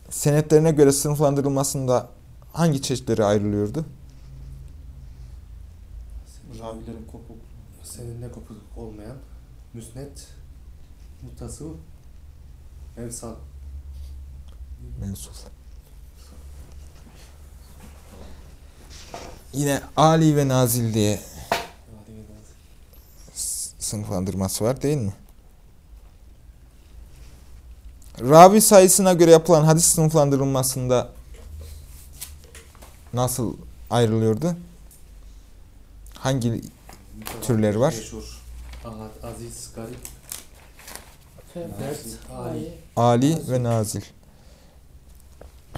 senetlerine göre sınıflandırılmasında hangi çeşitleri ayrılıyordu? Ravilerin kopukluğu. Seninle kopukluk olmayan müsnet, mutasıl, evsal. Mensul. Yine Ali ve Nazil diye sınıflandırması var değil mi? Ravi sayısına göre yapılan hadis sınıflandırılmasında nasıl ayrılıyordu? Hangi Türleri var. Meşhur, ahad, aziz, garip, Dert, Ali, Ali ve Nazil.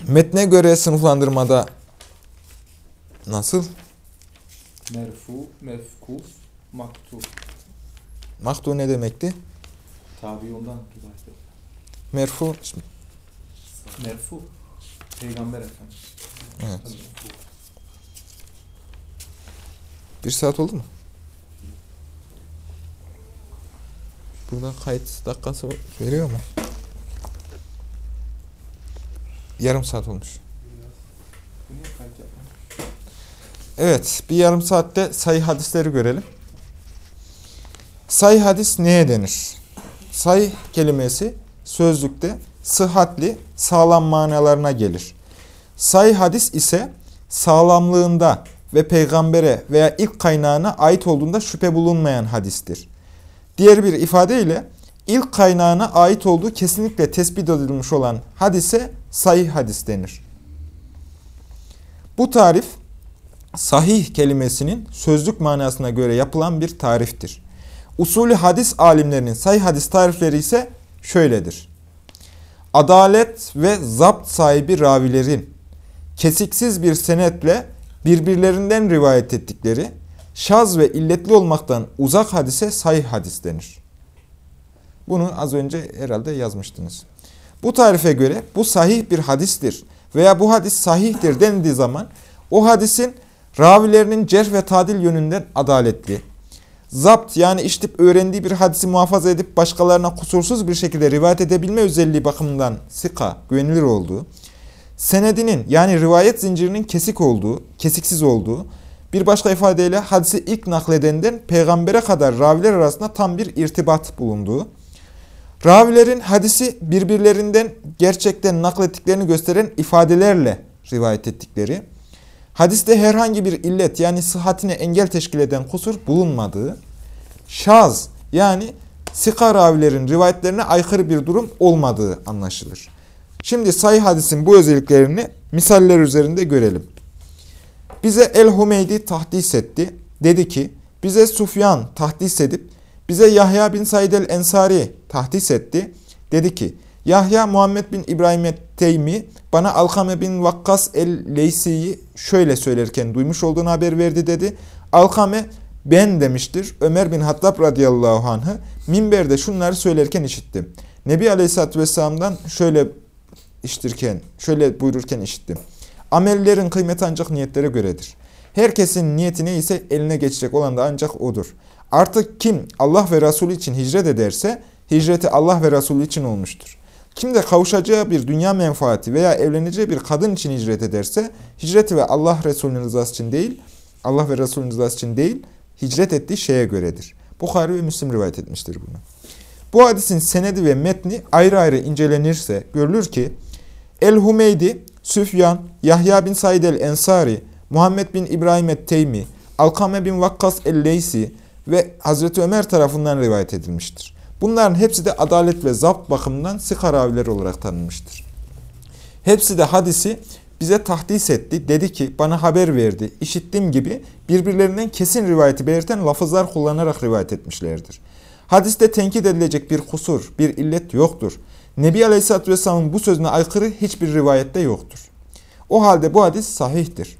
Metne göre sınıflandırmada nasıl? Merfu, mefkuf, maktuf. Mahdu ne demekti? Tabi ondan rivayet. Merfu. Merfu. Peygamber Efendimiz. evet. Bir saat oldu mu? Burada kayıt dakikası veriyor mu? Yarım saat olmuş. Evet, bir yarım saatte sayı hadisleri görelim. Sayı hadis neye denir? Sayı kelimesi sözlükte sıhhatli, sağlam manalarına gelir. Sayı hadis ise sağlamlığında ve peygambere veya ilk kaynağına ait olduğunda şüphe bulunmayan hadistir. Diğer bir ifadeyle ilk kaynağına ait olduğu kesinlikle tespit edilmiş olan hadise sahih hadis denir. Bu tarif sahih kelimesinin sözlük manasına göre yapılan bir tariftir. Usulü hadis alimlerinin sahih hadis tarifleri ise şöyledir. Adalet ve zapt sahibi ravilerin kesiksiz bir senetle birbirlerinden rivayet ettikleri şaz ve illetli olmaktan uzak hadise sahih hadis denir. Bunu az önce herhalde yazmıştınız. Bu tarife göre bu sahih bir hadistir veya bu hadis sahihtir denildiği zaman o hadisin ravilerinin cerh ve tadil yönünden adaletli, zapt yani işitip öğrendiği bir hadisi muhafaza edip başkalarına kusursuz bir şekilde rivayet edebilme özelliği bakımından sika, güvenilir olduğu, senedinin yani rivayet zincirinin kesik olduğu, kesiksiz olduğu, bir başka ifadeyle hadisi ilk nakledenden peygambere kadar raviler arasında tam bir irtibat bulunduğu, ravilerin hadisi birbirlerinden gerçekten naklettiklerini gösteren ifadelerle rivayet ettikleri, hadiste herhangi bir illet yani sıhhatine engel teşkil eden kusur bulunmadığı, şaz yani sika ravilerin rivayetlerine aykırı bir durum olmadığı anlaşılır. Şimdi sayı hadisin bu özelliklerini misaller üzerinde görelim. Bize El-Humeydi tahdis etti. Dedi ki, bize Sufyan tahdis edip, bize Yahya bin Said el-Ensari tahdis etti. Dedi ki, Yahya Muhammed bin İbrahim Teymi bana Alkame bin Vakkas el-Leysi'yi şöyle söylerken duymuş olduğunu haber verdi dedi. Alkame ben demiştir. Ömer bin Hattab radıyallahu anh'ı minberde şunları söylerken işittim. Nebi Aleyhisselatü Vesselam'dan şöyle iştirken, şöyle buyururken işittim. Amellerin kıymeti ancak niyetlere göredir. Herkesin niyeti neyse eline geçecek olan da ancak odur. Artık kim Allah ve Resulü için hicret ederse hicreti Allah ve Resulü için olmuştur. Kim de kavuşacağı bir dünya menfaati veya evleneceği bir kadın için hicret ederse hicreti ve Allah Resulü'nün rızası için değil, Allah ve Resulü'nün rızası için değil, hicret ettiği şeye göredir. Bukhari ve Müslim rivayet etmiştir bunu. Bu hadisin senedi ve metni ayrı ayrı incelenirse görülür ki El-Humeydi, Süfyan, Yahya bin Said el-Ensari, Muhammed bin İbrahim et-Teymi, Alkame bin Vakkas el-Leysi ve Hazreti Ömer tarafından rivayet edilmiştir. Bunların hepsi de adalet ve zapt bakımından sık raviler olarak tanınmıştır. Hepsi de hadisi bize tahdis etti, dedi ki bana haber verdi, işittiğim gibi birbirlerinden kesin rivayeti belirten lafızlar kullanarak rivayet etmişlerdir. Hadiste tenkit edilecek bir kusur, bir illet yoktur. Nebi Aleyhisselatü Vesselam'ın bu sözüne aykırı hiçbir rivayette yoktur. O halde bu hadis sahihtir.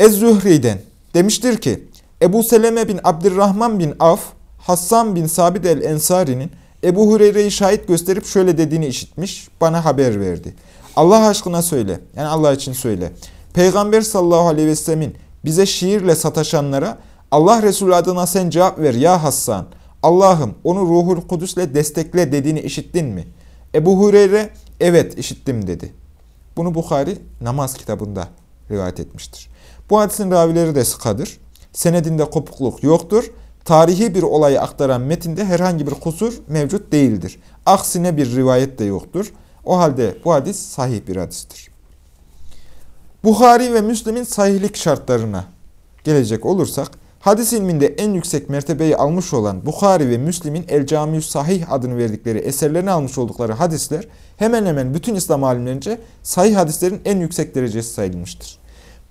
Ez-Zühri'den demiştir ki, Ebu Seleme bin Abdurrahman bin Af, Hassan bin Sabit el-Ensari'nin Ebu Hureyre'yi şahit gösterip şöyle dediğini işitmiş, bana haber verdi. Allah aşkına söyle, yani Allah için söyle. Peygamber sallallahu aleyhi ve sellemin bize şiirle sataşanlara Allah Resulü adına sen cevap ver ya Hassan. Allah'ım onu ruhul kudüsle destekle dediğini işittin mi? Ebu Hureyre evet işittim dedi. Bunu Bukhari namaz kitabında rivayet etmiştir. Bu hadisin ravileri de sıkadır. Senedinde kopukluk yoktur. Tarihi bir olayı aktaran metinde herhangi bir kusur mevcut değildir. Aksine bir rivayet de yoktur. O halde bu hadis sahih bir hadistir. Bukhari ve Müslim'in sahihlik şartlarına gelecek olursak, hadis ilminde en yüksek mertebeyi almış olan Bukhari ve Müslim'in El Camius Sahih adını verdikleri eserlerini almış oldukları hadisler hemen hemen bütün İslam alimlerince sahih hadislerin en yüksek derecesi sayılmıştır.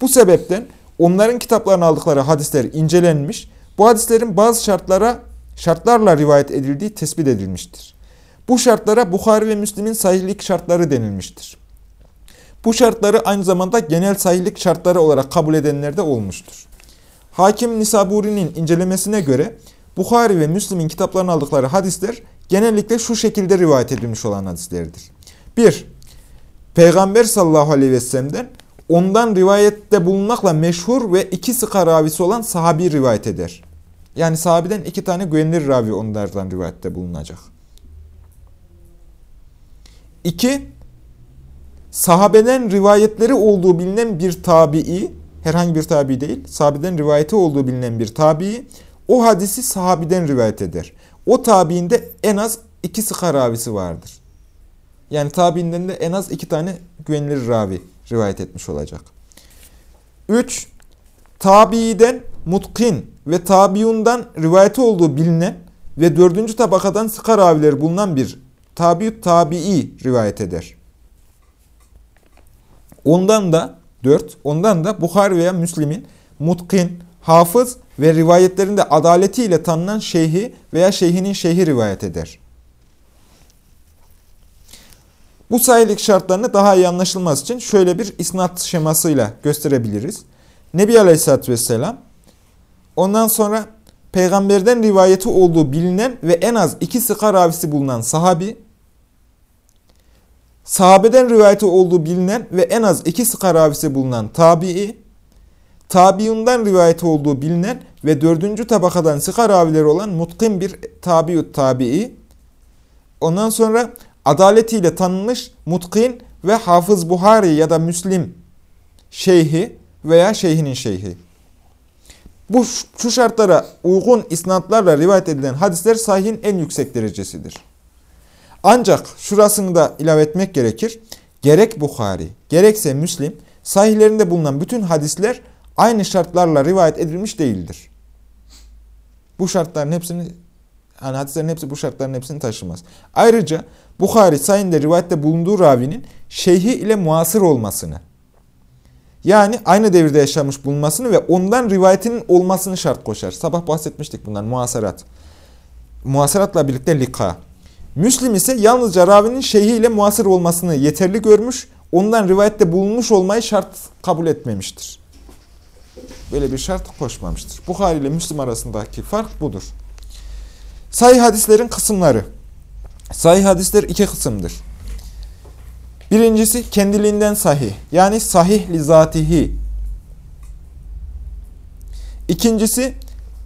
Bu sebepten onların kitaplarını aldıkları hadisler incelenmiş, bu hadislerin bazı şartlara şartlarla rivayet edildiği tespit edilmiştir. Bu şartlara Bukhari ve Müslim'in sahihlik şartları denilmiştir. Bu şartları aynı zamanda genel sahihlik şartları olarak kabul edenler de olmuştur. Hakim Nisaburi'nin incelemesine göre Bukhari ve Müslim'in kitaplarını aldıkları hadisler genellikle şu şekilde rivayet edilmiş olan hadislerdir. 1. Peygamber sallallahu aleyhi ve sellem'den ondan rivayette bulunmakla meşhur ve iki sıka ravisi olan sahabi rivayet eder. Yani sahabeden iki tane güvenilir ravi onlardan rivayette bulunacak. 2. Sahabeden rivayetleri olduğu bilinen bir tabii, herhangi bir tabi değil, sahabeden rivayeti olduğu bilinen bir tabii, o hadisi sahabiden rivayet eder. O tabiinde en az iki sıka ravisi vardır. Yani tabiinden de en az iki tane güvenilir ravi rivayet etmiş olacak. 3. Tabiiden mutkin ve tabiundan rivayeti olduğu bilinen ve dördüncü tabakadan sıka ravileri bulunan bir tabiut tabii rivayet eder. Ondan da 4. Ondan da Bukhari veya Müslim'in mutkin, hafız ve rivayetlerinde adaletiyle tanınan şeyhi veya şeyhinin şeyhi rivayet eder. Bu sahilik şartlarını daha iyi anlaşılması için şöyle bir isnat şemasıyla gösterebiliriz. Nebi Aleyhisselatü Vesselam ondan sonra peygamberden rivayeti olduğu bilinen ve en az iki sıka ravisi bulunan sahabi, sahabeden rivayeti olduğu bilinen ve en az iki sıka ravisi bulunan tabii, tabiundan rivayeti olduğu bilinen ve dördüncü tabakadan sıka ravileri olan mutkin bir tabiut tabii, ondan sonra adaletiyle tanınmış mutkin ve hafız Buhari ya da Müslim şeyhi veya şeyhinin şeyhi. Bu şu şartlara uygun isnatlarla rivayet edilen hadisler sahihin en yüksek derecesidir. Ancak şurasını da ilave etmek gerekir. Gerek Bukhari, gerekse Müslim, sahihlerinde bulunan bütün hadisler aynı şartlarla rivayet edilmiş değildir. Bu şartların hepsini, hani hadislerin hepsi bu şartların hepsini taşımaz. Ayrıca Bukhari sayında rivayette bulunduğu ravinin şeyhi ile muasır olmasını, yani aynı devirde yaşamış bulunmasını ve ondan rivayetinin olmasını şart koşar. Sabah bahsetmiştik bundan muhasarat. Muhasaratla birlikte lika. Müslim ise yalnızca ravinin şeyhi ile muasır olmasını yeterli görmüş, ondan rivayette bulunmuş olmayı şart kabul etmemiştir. Böyle bir şart koşmamıştır. Bukhari ile Müslim arasındaki fark budur. Sahih hadislerin kısımları. Sahih hadisler iki kısımdır. Birincisi kendiliğinden sahih. Yani sahih li zatihi. İkincisi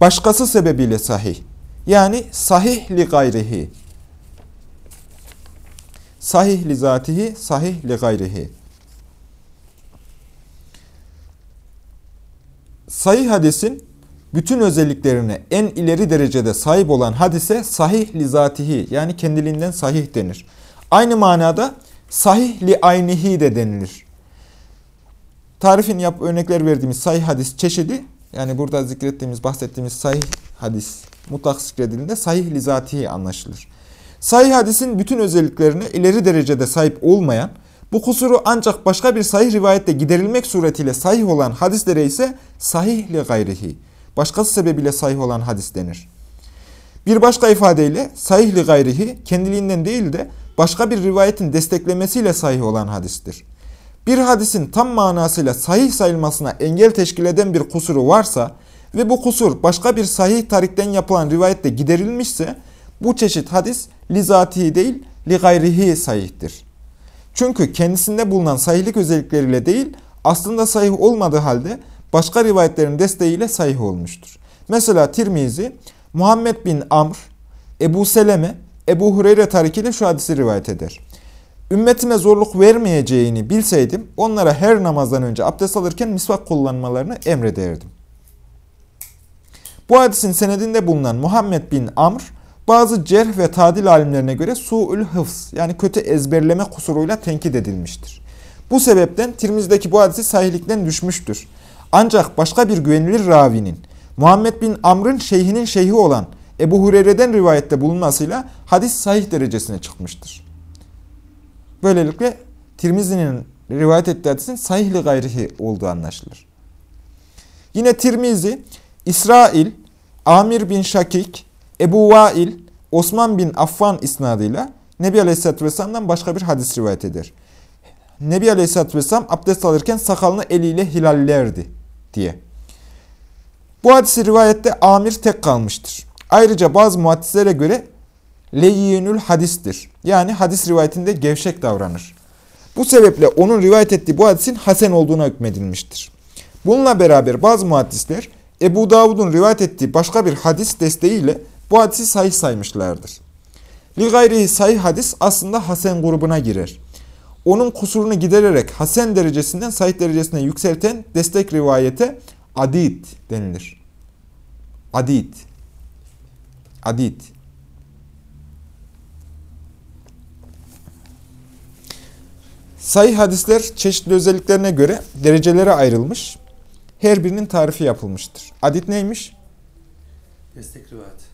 başkası sebebiyle sahih. Yani sahih li gayrihi. Sahih li zatihi, sahih li gayrihi. Sahih hadisin bütün özelliklerine en ileri derecede sahip olan hadise sahih li zatihi yani kendiliğinden sahih denir. Aynı manada sahih li aynihi de denilir. Tarifin yap örnekler verdiğimiz sahih hadis çeşidi yani burada zikrettiğimiz bahsettiğimiz sahih hadis mutlak zikredildiğinde sahih li zatihi anlaşılır. Sahih hadisin bütün özelliklerine ileri derecede sahip olmayan bu kusuru ancak başka bir sahih rivayette giderilmek suretiyle sahih olan hadislere ise sahih li gayrihi başkası sebebiyle sahih olan hadis denir. Bir başka ifadeyle sahih li gayrihi kendiliğinden değil de başka bir rivayetin desteklemesiyle sahih olan hadistir. Bir hadisin tam manasıyla sahih sayılmasına engel teşkil eden bir kusuru varsa ve bu kusur başka bir sahih tarikten yapılan rivayette giderilmişse bu çeşit hadis lizatihi değil li gayrihi sahihtir. Çünkü kendisinde bulunan sahihlik özellikleriyle değil aslında sahih olmadığı halde başka rivayetlerin desteğiyle sahih olmuştur. Mesela Tirmizi, Muhammed bin Amr, Ebu Seleme, Ebu Hureyre tarikiyle şu hadisi rivayet eder. Ümmetime zorluk vermeyeceğini bilseydim onlara her namazdan önce abdest alırken misvak kullanmalarını emrederdim. Bu hadisin senedinde bulunan Muhammed bin Amr, bazı cerh ve tadil alimlerine göre su'ül hıfz yani kötü ezberleme kusuruyla tenkit edilmiştir. Bu sebepten Tirmiz'deki bu hadisi sahihlikten düşmüştür. Ancak başka bir güvenilir ravinin Muhammed bin Amr'ın şeyhinin şeyhi olan Ebu Hureyre'den rivayette bulunmasıyla hadis sahih derecesine çıkmıştır. Böylelikle Tirmizi'nin rivayet ettiği hadisin sahihli gayrihi olduğu anlaşılır. Yine Tirmizi, İsrail, Amir bin Şakik, Ebu Vail, Osman bin Affan isnadıyla Nebi Aleyhisselatü Vesselam'dan başka bir hadis rivayet eder. Nebi Aleyhisselatü Vesselam abdest alırken sakalını eliyle hilallerdi diye. Bu hadisi rivayette amir tek kalmıştır. Ayrıca bazı muhaddislere göre leyyinül hadistir. Yani hadis rivayetinde gevşek davranır. Bu sebeple onun rivayet ettiği bu hadisin hasen olduğuna hükmedilmiştir. Bununla beraber bazı muhaddisler Ebu Davud'un rivayet ettiği başka bir hadis desteğiyle bu hadisi sahih saymışlardır. Li gayrihi sahih hadis aslında hasen grubuna girer. Onun kusurunu gidererek hasen derecesinden sahih derecesine yükselten destek rivayete adid denilir. Adid. Adid. Sahih hadisler çeşitli özelliklerine göre derecelere ayrılmış. Her birinin tarifi yapılmıştır. Adit neymiş? Destek rivayet.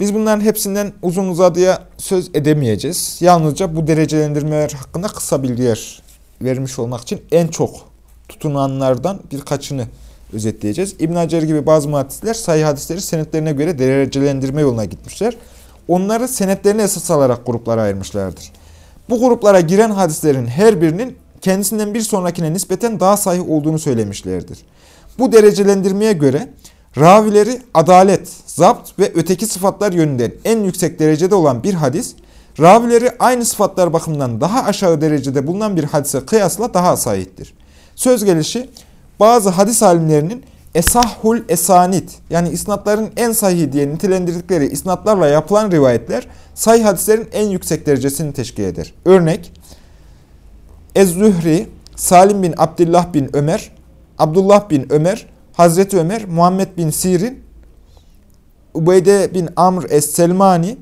Biz bunların hepsinden uzun uzadıya söz edemeyeceğiz. Yalnızca bu derecelendirmeler hakkında kısa bilgiler vermiş olmak için en çok tutunanlardan birkaçını özetleyeceğiz. İbn Hacer gibi bazı muhaddisler sahih hadisleri senetlerine göre derecelendirme yoluna gitmişler. Onları senetlerine esas alarak gruplara ayırmışlardır. Bu gruplara giren hadislerin her birinin kendisinden bir sonrakine nispeten daha sahih olduğunu söylemişlerdir. Bu derecelendirmeye göre ravileri adalet, zapt ve öteki sıfatlar yönünden en yüksek derecede olan bir hadis, ravileri aynı sıfatlar bakımından daha aşağı derecede bulunan bir hadise kıyasla daha sahiptir. Söz gelişi bazı hadis alimlerinin esahhul esanit yani isnatların en sahih diye nitelendirdikleri isnatlarla yapılan rivayetler sahih hadislerin en yüksek derecesini teşkil eder. Örnek Ez-Zühri, Salim bin Abdullah bin Ömer, Abdullah bin Ömer, Hazreti Ömer, Muhammed bin Sirin, Ubeyde bin Amr es-Selmani,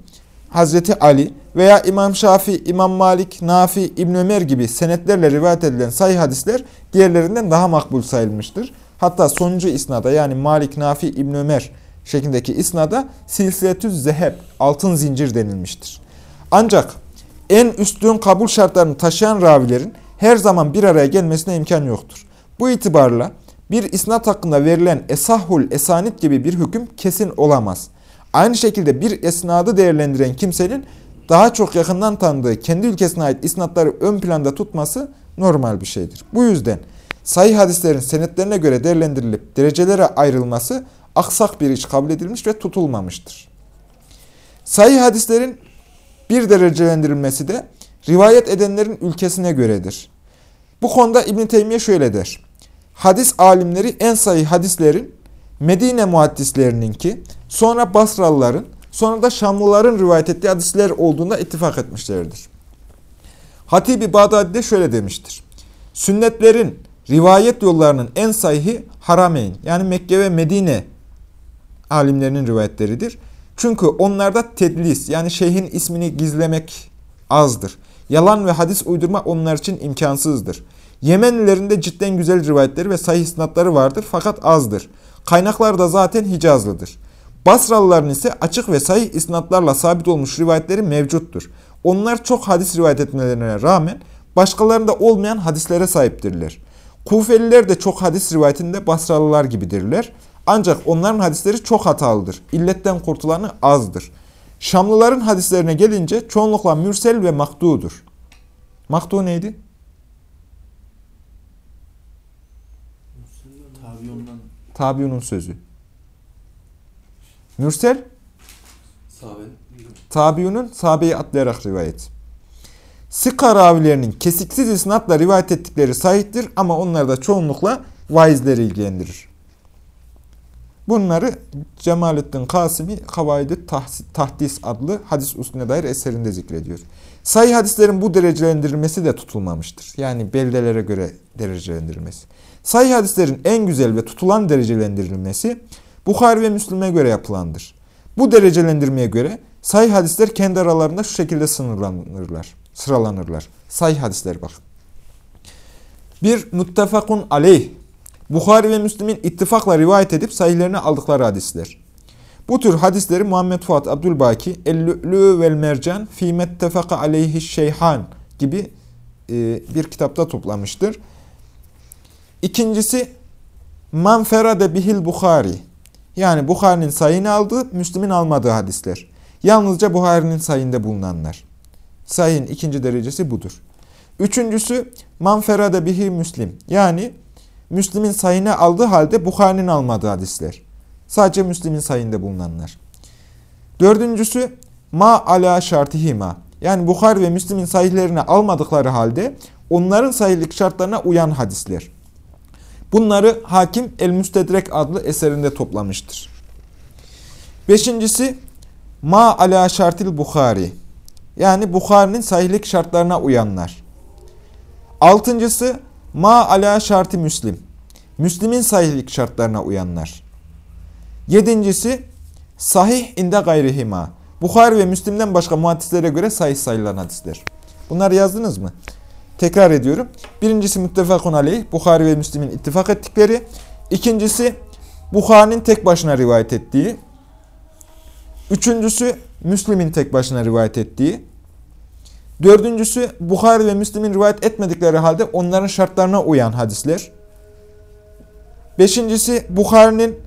Hazreti Ali veya İmam Şafi, İmam Malik, Nafi, İbn Ömer gibi senetlerle rivayet edilen sahih hadisler diğerlerinden daha makbul sayılmıştır. Hatta sonuncu isnada yani Malik, Nafi, İbn Ömer şeklindeki isnada silsiletüz zeheb, altın zincir denilmiştir. Ancak en üstün kabul şartlarını taşıyan ravilerin her zaman bir araya gelmesine imkan yoktur. Bu itibarla bir isnat hakkında verilen esahhul esanit gibi bir hüküm kesin olamaz. Aynı şekilde bir esnadı değerlendiren kimsenin daha çok yakından tanıdığı kendi ülkesine ait isnatları ön planda tutması normal bir şeydir. Bu yüzden sahih hadislerin senetlerine göre değerlendirilip derecelere ayrılması aksak bir iş kabul edilmiş ve tutulmamıştır. Sahih hadislerin bir derecelendirilmesi de rivayet edenlerin ülkesine göredir. Bu konuda İbn Teymiye şöyle der. Hadis alimleri en sayı hadislerin Medine muhaddislerininki, sonra Basralıların, sonra da Şamlıların rivayet ettiği hadisler olduğunda ittifak etmişlerdir. Hatibi Bağdadi de şöyle demiştir. Sünnetlerin Rivayet yollarının en sahihi Harameyn yani Mekke ve Medine alimlerinin rivayetleridir. Çünkü onlarda tedlis yani şeyhin ismini gizlemek azdır. Yalan ve hadis uydurma onlar için imkansızdır. Yemenlilerin cidden güzel rivayetleri ve sahih isnatları vardır fakat azdır. Kaynaklar da zaten Hicazlıdır. Basralıların ise açık ve sahih isnatlarla sabit olmuş rivayetleri mevcuttur. Onlar çok hadis rivayet etmelerine rağmen başkalarında olmayan hadislere sahiptirler. Kufeliler de çok hadis rivayetinde Basralılar gibidirler. Ancak onların hadisleri çok hatalıdır. İlletten kurtulanı azdır. Şamlıların hadislerine gelince çoğunlukla mürsel ve maktudur. Maktu neydi? Tabiunun sözü. Mürsel, tabiunun sahabeyi atlayarak rivayet. Sika ravilerinin kesiksiz isnatla rivayet ettikleri sahiptir ama onlar da çoğunlukla vaizleri ilgilendirir. Bunları Cemalettin Kasimi Kavaid-i Tahdis adlı hadis usulüne dair eserinde zikrediyor. Sayı hadislerin bu derecelendirilmesi de tutulmamıştır. Yani beldelere göre derecelendirilmesi. Sayı hadislerin en güzel ve tutulan derecelendirilmesi Bukhari ve Müslim'e göre yapılandır. Bu derecelendirmeye göre sayı hadisler kendi aralarında şu şekilde sınırlanırlar, sıralanırlar. Sayı hadisler bak. Bir muttefakun aleyh. Bukhari ve Müslim'in ittifakla rivayet edip sayılarını aldıkları hadisler. Bu tür hadisleri Muhammed Fuat Abdülbaki El-Lü'lü vel Mercan Fîmet tefaka aleyhi şeyhan gibi e, bir kitapta toplamıştır. İkincisi Man ferade bihil Bukhari. Yani Bukhari'nin sayını aldığı, Müslim'in almadığı hadisler. Yalnızca Buhari'nin sayında bulunanlar. Sayın ikinci derecesi budur. Üçüncüsü Man ferade bihi Müslim. Yani Müslim'in sayını aldığı halde Bukhari'nin almadığı hadisler. Sadece Müslim'in sayında bulunanlar. Dördüncüsü ma ala şartihima. Yani Bukhari ve Müslim'in sahihlerini almadıkları halde onların sahihlik şartlarına uyan hadisler. Bunları Hakim El-Müstedrek adlı eserinde toplamıştır. Beşincisi ma ala şartil Bukhari. Yani Bukhari'nin sahihlik şartlarına uyanlar. Altıncısı ma ala şarti Müslim. Müslim'in sahihlik şartlarına uyanlar. Yedincisi sahih inde gayrihima. Bukhari ve Müslim'den başka muhaddislere göre sahih sayılan hadisler. Bunları yazdınız mı? Tekrar ediyorum. Birincisi müttefakun aleyh. Bukhari ve Müslim'in ittifak ettikleri. İkincisi Bukhari'nin tek başına rivayet ettiği. Üçüncüsü Müslim'in tek başına rivayet ettiği. Dördüncüsü Bukhari ve Müslim'in rivayet etmedikleri halde onların şartlarına uyan hadisler. Beşincisi Bukhari'nin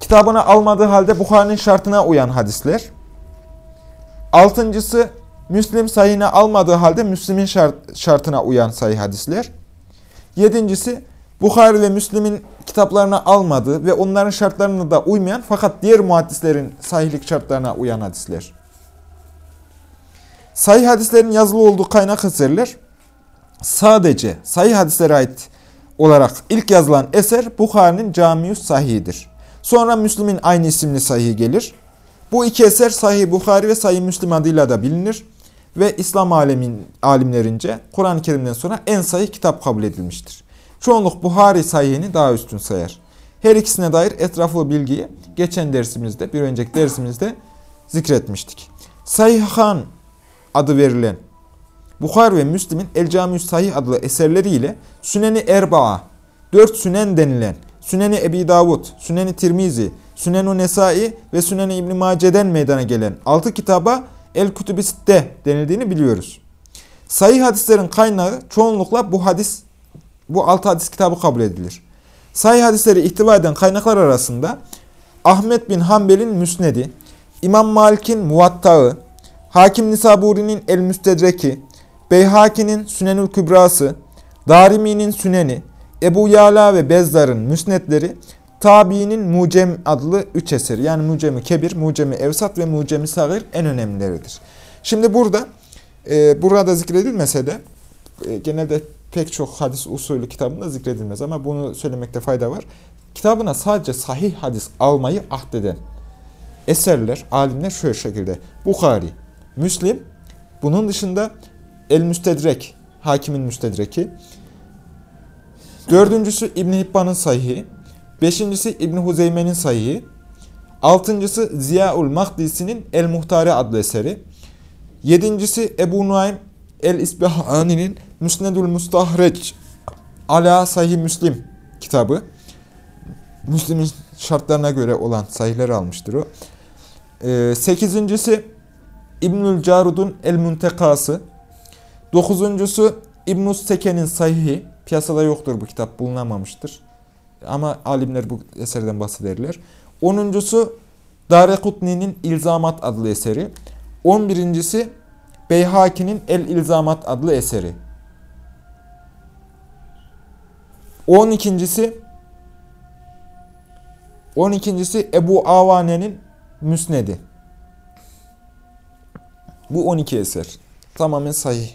kitabını almadığı halde Bukhari'nin şartına uyan hadisler. Altıncısı Müslim sayına almadığı halde Müslim'in şart, şartına uyan sayı hadisler. Yedincisi Bukhari ve Müslim'in kitaplarına almadığı ve onların şartlarına da uymayan fakat diğer muhaddislerin sahihlik şartlarına uyan hadisler. Sahih hadislerin yazılı olduğu kaynak eserler sadece sahih hadislere ait olarak ilk yazılan eser Bukhari'nin Camius Sahih'idir. Sonra Müslim'in aynı isimli sahih gelir. Bu iki eser Sahih Bukhari ve Sahih Müslim adıyla da bilinir ve İslam alemin, alimlerince Kur'an-ı Kerim'den sonra en sahih kitap kabul edilmiştir. Çoğunluk Buhari sahihini daha üstün sayar. Her ikisine dair etraflı bilgiyi geçen dersimizde, bir önceki dersimizde zikretmiştik. Sahihhan adı verilen Bukhar ve Müslim'in El Camius Sahih adlı eserleriyle Süneni Erba'a, dört Sünen denilen Süneni Ebi Davud, Süneni Tirmizi, Sünenu Nesai ve Süneni İbn Mace'den meydana gelen altı kitaba El Kütübiste denildiğini biliyoruz. Sahih hadislerin kaynağı çoğunlukla bu hadis bu altı hadis kitabı kabul edilir. Sahih hadisleri ihtiva eden kaynaklar arasında Ahmet bin Hanbel'in Müsnedi, İmam Malik'in Muvattağı, Hakim Nisaburi'nin El Müstedreki, Beyhaki'nin Sünenül Kübrası, Darimi'nin Süneni, Ebu Yala ve Bezzar'ın Müsnetleri, Tabi'nin Mucem adlı üç eseri. Yani Mucemi Kebir, Mucemi Evsat ve Mucemi Sagir en önemlileridir. Şimdi burada, e, burada zikredilmese de e, genelde pek çok hadis usulü kitabında zikredilmez ama bunu söylemekte fayda var. Kitabına sadece sahih hadis almayı ahdeden eserler, alimler şöyle şekilde. Bukhari, Müslim, bunun dışında El Müstedrek, Hakimin Müstedreki, Dördüncüsü İbn Hibban'ın sahihi. Beşincisi İbn Huzeyme'nin sahihi. Altıncısı Ziyaul Makdisi'nin El Muhtari adlı eseri. Yedincisi Ebu Nuaym El İsbihani'nin Müsnedül Mustahreç Ala Sahih Müslim kitabı. Müslim'in şartlarına göre olan sahihleri almıştır o. Ee, sekizincisi İbnül Carud'un El Muntekası. Dokuzuncusu İbn-i Seken'in Sahihi. Piyasada yoktur bu kitap, bulunamamıştır. Ama alimler bu eserden bahsederler. Onuncusu Darekutni'nin İlzamat adlı eseri. On birincisi Beyhaki'nin El İlzamat adlı eseri. On ikincisi on ikincisi Ebu Avane'nin Müsnedi. Bu 12 eser. Tamamen sahih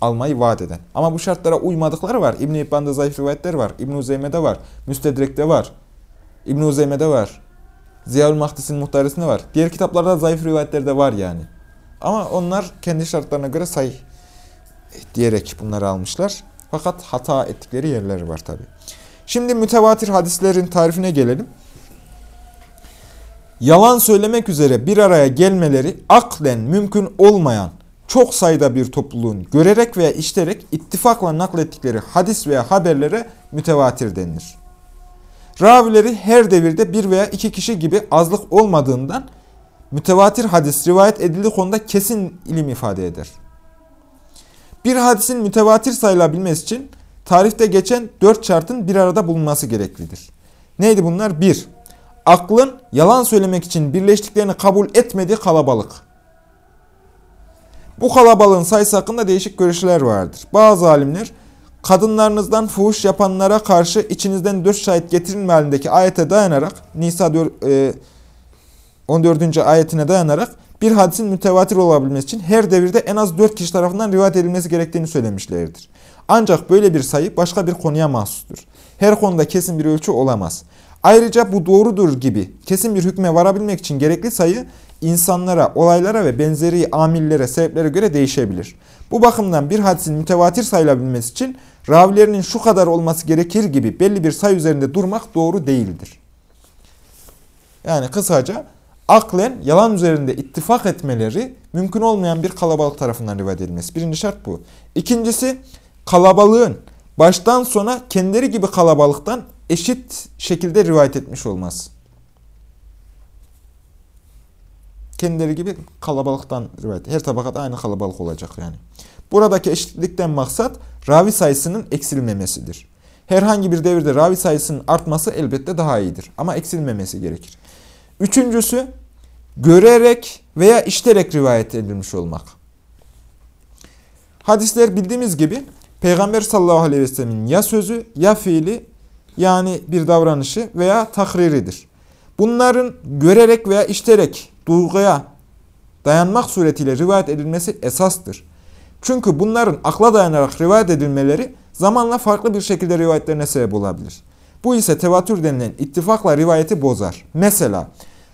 almayı vaat eden. Ama bu şartlara uymadıkları var. İbn-i İbban'da zayıf rivayetler var. İbn-i Uzeyme'de var. Müstedrek'te var. İbn-i Uzeyme'de var. Ziyaül Mahdis'in muhtaresinde var. Diğer kitaplarda zayıf rivayetler de var yani. Ama onlar kendi şartlarına göre sahih diyerek bunları almışlar. Fakat hata ettikleri yerleri var tabi. Şimdi mütevatir hadislerin tarifine gelelim. Yalan söylemek üzere bir araya gelmeleri aklen mümkün olmayan çok sayıda bir topluluğun görerek veya işiterek ittifakla naklettikleri hadis veya haberlere mütevatir denilir. Ravileri her devirde bir veya iki kişi gibi azlık olmadığından mütevatir hadis rivayet edildiği konuda kesin ilim ifade eder. Bir hadisin mütevatir sayılabilmesi için tarihte geçen dört şartın bir arada bulunması gereklidir. Neydi bunlar? 1. Aklın yalan söylemek için birleştiklerini kabul etmediği kalabalık. Bu kalabalığın sayısı hakkında değişik görüşler vardır. Bazı alimler kadınlarınızdan fuhuş yapanlara karşı içinizden dört şahit getirilme halindeki ayete dayanarak Nisa 14. E, ayetine dayanarak bir hadisin mütevatir olabilmesi için her devirde en az dört kişi tarafından rivayet edilmesi gerektiğini söylemişlerdir. Ancak böyle bir sayı başka bir konuya mahsustur. Her konuda kesin bir ölçü olamaz. Ayrıca bu doğrudur gibi kesin bir hükme varabilmek için gerekli sayı insanlara, olaylara ve benzeri amillere, sebeplere göre değişebilir. Bu bakımdan bir hadisin mütevatir sayılabilmesi için ravilerinin şu kadar olması gerekir gibi belli bir sayı üzerinde durmak doğru değildir. Yani kısaca aklen yalan üzerinde ittifak etmeleri mümkün olmayan bir kalabalık tarafından rivayet edilmesi. Birinci şart bu. İkincisi kalabalığın baştan sona kendileri gibi kalabalıktan eşit şekilde rivayet etmiş olması. kendileri gibi kalabalıktan rivayet. Her tabakada aynı kalabalık olacak yani. Buradaki eşitlikten maksat ravi sayısının eksilmemesidir. Herhangi bir devirde ravi sayısının artması elbette daha iyidir. Ama eksilmemesi gerekir. Üçüncüsü görerek veya işiterek rivayet edilmiş olmak. Hadisler bildiğimiz gibi Peygamber sallallahu aleyhi ve sellemin ya sözü ya fiili yani bir davranışı veya takriridir. Bunların görerek veya işiterek duyguya dayanmak suretiyle rivayet edilmesi esastır. Çünkü bunların akla dayanarak rivayet edilmeleri zamanla farklı bir şekilde rivayetlerine sebep olabilir. Bu ise tevatür denilen ittifakla rivayeti bozar. Mesela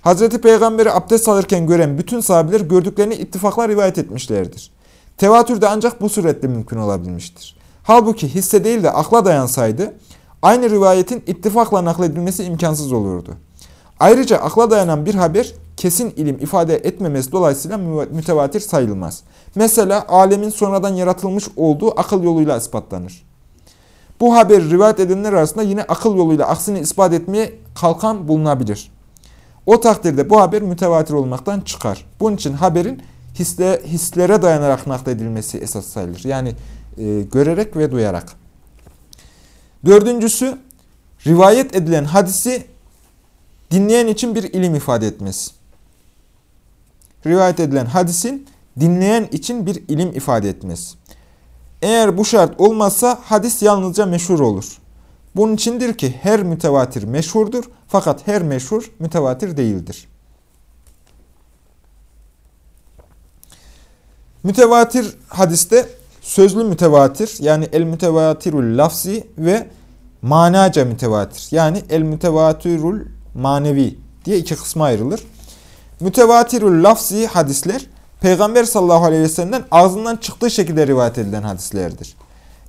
Hz. Peygamber'i abdest alırken gören bütün sahabeler gördüklerini ittifakla rivayet etmişlerdir. Tevatür de ancak bu suretle mümkün olabilmiştir. Halbuki hisse değil de akla dayansaydı aynı rivayetin ittifakla nakledilmesi imkansız olurdu. Ayrıca akla dayanan bir haber kesin ilim ifade etmemesi dolayısıyla mütevatir sayılmaz. Mesela alemin sonradan yaratılmış olduğu akıl yoluyla ispatlanır. Bu haber rivayet edenler arasında yine akıl yoluyla aksini ispat etmeye kalkan bulunabilir. O takdirde bu haber mütevatir olmaktan çıkar. Bunun için haberin hisle, hislere dayanarak nakledilmesi esas sayılır. Yani e, görerek ve duyarak. Dördüncüsü, rivayet edilen hadisi dinleyen için bir ilim ifade etmesi. Rivayet edilen hadisin dinleyen için bir ilim ifade etmesi. Eğer bu şart olmazsa hadis yalnızca meşhur olur. Bunun içindir ki her mütevatir meşhurdur fakat her meşhur mütevatir değildir. Mütevatir hadiste sözlü mütevatir yani el mütevatirul lafzi ve manaca mütevatir yani el mütevatirul manevi diye iki kısma ayrılır. Mütevatirül lafzi hadisler Peygamber sallallahu aleyhi ve sellem'den ağzından çıktığı şekilde rivayet edilen hadislerdir.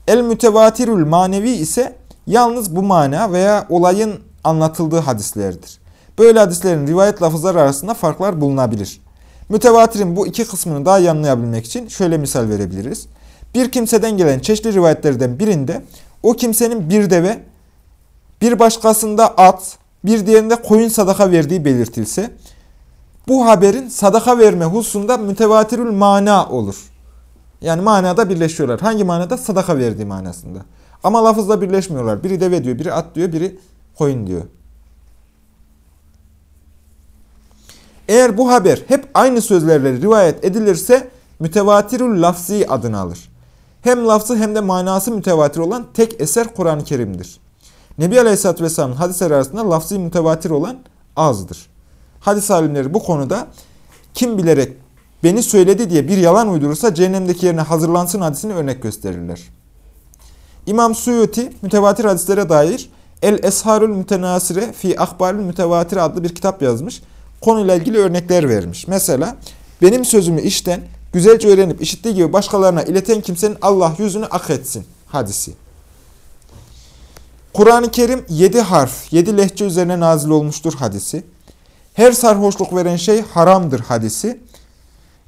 El mütevatirül manevi ise yalnız bu mana veya olayın anlatıldığı hadislerdir. Böyle hadislerin rivayet lafızları arasında farklar bulunabilir. Mütevatirin bu iki kısmını daha iyi anlayabilmek için şöyle misal verebiliriz. Bir kimseden gelen çeşitli rivayetlerden birinde o kimsenin bir deve, bir başkasında at, bir diğerinde koyun sadaka verdiği belirtilse, bu haberin sadaka verme hususunda mütevatirül mana olur. Yani manada birleşiyorlar. Hangi manada? Sadaka verdiği manasında. Ama lafızla birleşmiyorlar. Biri deve diyor, biri at diyor, biri koyun diyor. Eğer bu haber hep aynı sözlerle rivayet edilirse mütevatirül lafzi adını alır. Hem lafzı hem de manası mütevatir olan tek eser Kur'an-ı Kerim'dir. Nebi Aleyhisselatü Vesselam'ın hadisleri arasında lafzı mütevatir olan azdır. Hadis alimleri bu konuda kim bilerek beni söyledi diye bir yalan uydurursa cehennemdeki yerine hazırlansın hadisini örnek gösterirler. İmam Suyuti mütevatir hadislere dair El Esharül Mütenasire fi Akbarül Mütevatir adlı bir kitap yazmış. Konuyla ilgili örnekler vermiş. Mesela benim sözümü işten güzelce öğrenip işittiği gibi başkalarına ileten kimsenin Allah yüzünü ak etsin hadisi. Kur'an-ı Kerim 7 harf, 7 lehçe üzerine nazil olmuştur hadisi. Her sarhoşluk veren şey haramdır hadisi.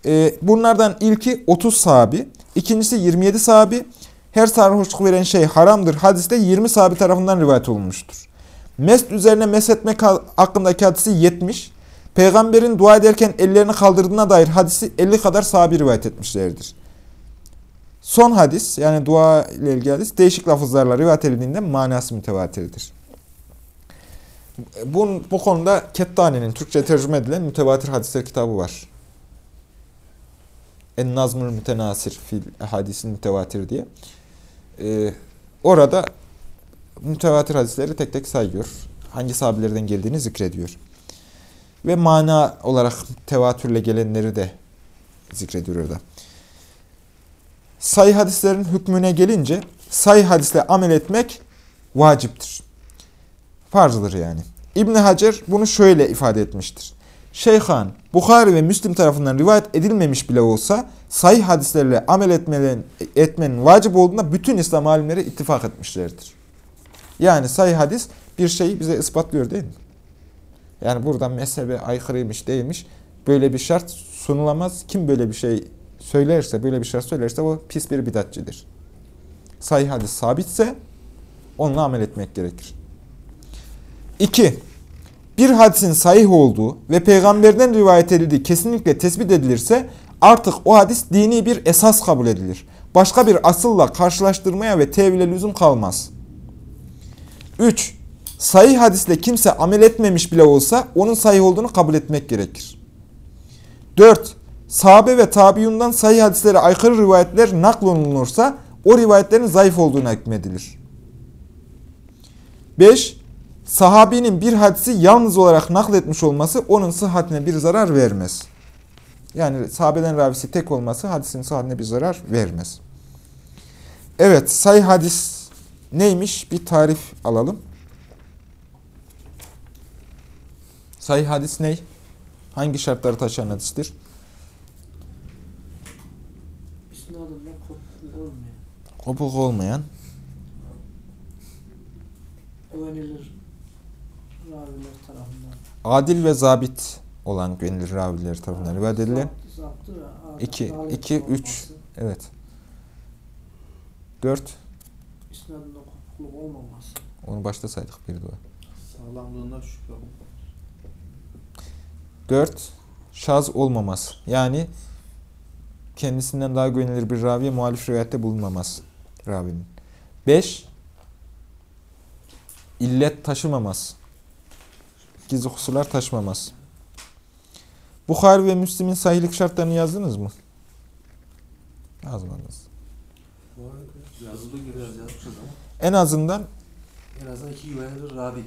Ee, bunlardan ilki 30 sahabi, ikincisi 27 sahabi. Her sarhoşluk veren şey haramdır hadiste 20 sahabi tarafından rivayet olunmuştur. Mest üzerine meshetmek hakkındaki hadisi 70. Peygamberin dua ederken ellerini kaldırdığına dair hadisi 50 kadar sahabi rivayet etmişlerdir. Son hadis yani dua ile ilgili hadis değişik lafızlarla rivayet edildiğinde manası mütevatirdir. Bu, bu konuda Kettani'nin Türkçe tercüme edilen mütevatir hadisler kitabı var. En Nazmül Mütenasir fil hadisin mütevatir diye. Ee, orada mütevatir hadisleri tek tek sayıyor. Hangi sahabelerden geldiğini zikrediyor. Ve mana olarak tevatürle gelenleri de zikrediyor orada. Sayı hadislerin hükmüne gelince sayı hadisle amel etmek vaciptir. Farzıdır yani. İbn Hacer bunu şöyle ifade etmiştir. Şeyhan, Bukhari ve Müslim tarafından rivayet edilmemiş bile olsa sayı hadislerle amel etmenin, etmenin vacip olduğunda bütün İslam alimleri ittifak etmişlerdir. Yani sayı hadis bir şeyi bize ispatlıyor değil mi? Yani buradan mezhebe aykırıymış değilmiş. Böyle bir şart sunulamaz. Kim böyle bir şey söylerse, böyle bir şart söylerse o pis bir bidatçidir. Sahih hadis sabitse onunla amel etmek gerekir. 2. Bir hadisin sahih olduğu ve peygamberden rivayet edildiği kesinlikle tespit edilirse artık o hadis dini bir esas kabul edilir. Başka bir asılla karşılaştırmaya ve tevhile lüzum kalmaz. 3. Sahih hadisle kimse amel etmemiş bile olsa onun sahih olduğunu kabul etmek gerekir. 4. Sahabe ve tabiundan sahih hadislere aykırı rivayetler naklolunursa o rivayetlerin zayıf olduğuna hükmedilir. 5. Sahabinin bir hadisi yalnız olarak nakletmiş olması onun sıhhatine bir zarar vermez. Yani sahabeden ravisi tek olması hadisin sıhhatine bir zarar vermez. Evet, sahih hadis neymiş? Bir tarif alalım. Sahih hadis ne? Hangi şartları taşıyan hadistir? İsnadında kopuk olmayan. Kopuk olmayan. Adil ve zabit olan güvenilir raviler tarafından rivayet edilen. 2, 2, 3, evet. 4. İsnadında kopukluk olmaması. Onu başta saydık bir dua. Sağlamlığına şüphe. 4. Şaz olmaması. Yani kendisinden daha güvenilir bir raviye muhalif rivayette bulunmaması ravinin. 5. İllet taşımaması. Gizli husular taşımaması. Bukhari ve Müslim'in sahihlik şartlarını yazdınız mı? Yazmadınız. Yazılı gibi yazmışız ama. En azından en azından iki güvenilir ravi.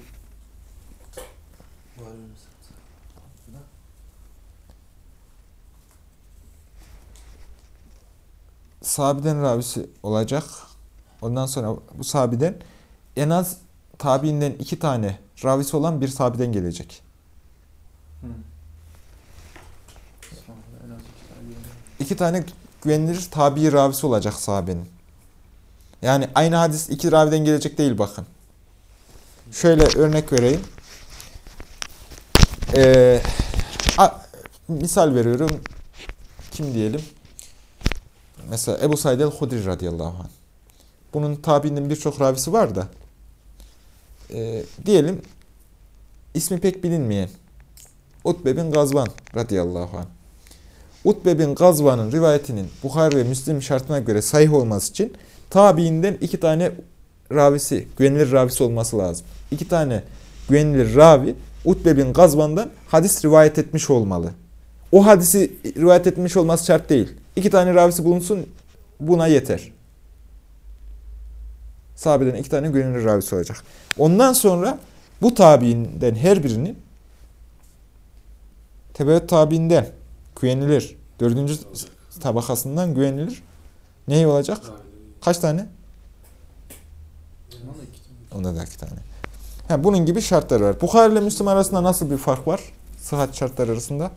Sahabeden ravisi olacak. Ondan sonra bu sahabeden en az tabiinden iki tane ravisi olan bir sahabeden gelecek. Yemek. İki tane güvenilir tabi ravisi olacak sahabenin. Yani aynı hadis iki raviden gelecek değil bakın. Şöyle örnek vereyim. Ee, a- misal veriyorum. Kim diyelim? Mesela Ebu Said el-Hudri radıyallahu anh. Bunun tabiinin birçok ravisi var da. Ee, diyelim ismi pek bilinmeyen Utbe bin Gazvan radıyallahu anh. Utbe bin Gazvan'ın rivayetinin Bukhari ve Müslim şartına göre sahih olması için tabiinden iki tane ravisi, güvenilir ravisi olması lazım. İki tane güvenilir ravi Utbe bin Gazvan'dan hadis rivayet etmiş olmalı. O hadisi rivayet etmiş olması şart değil. İki tane ravisi bulunsun buna yeter. Sahabeden iki tane güvenilir ravisi olacak. Ondan sonra bu tabiinden her birinin tebeyyüt tabiinden güvenilir. Dördüncü tabakasından güvenilir. Ne olacak? Kaç tane? Onda da iki tane. Ha, bunun gibi şartlar var. Bukhari ile Müslim arasında nasıl bir fark var? Sıhhat şartları arasında.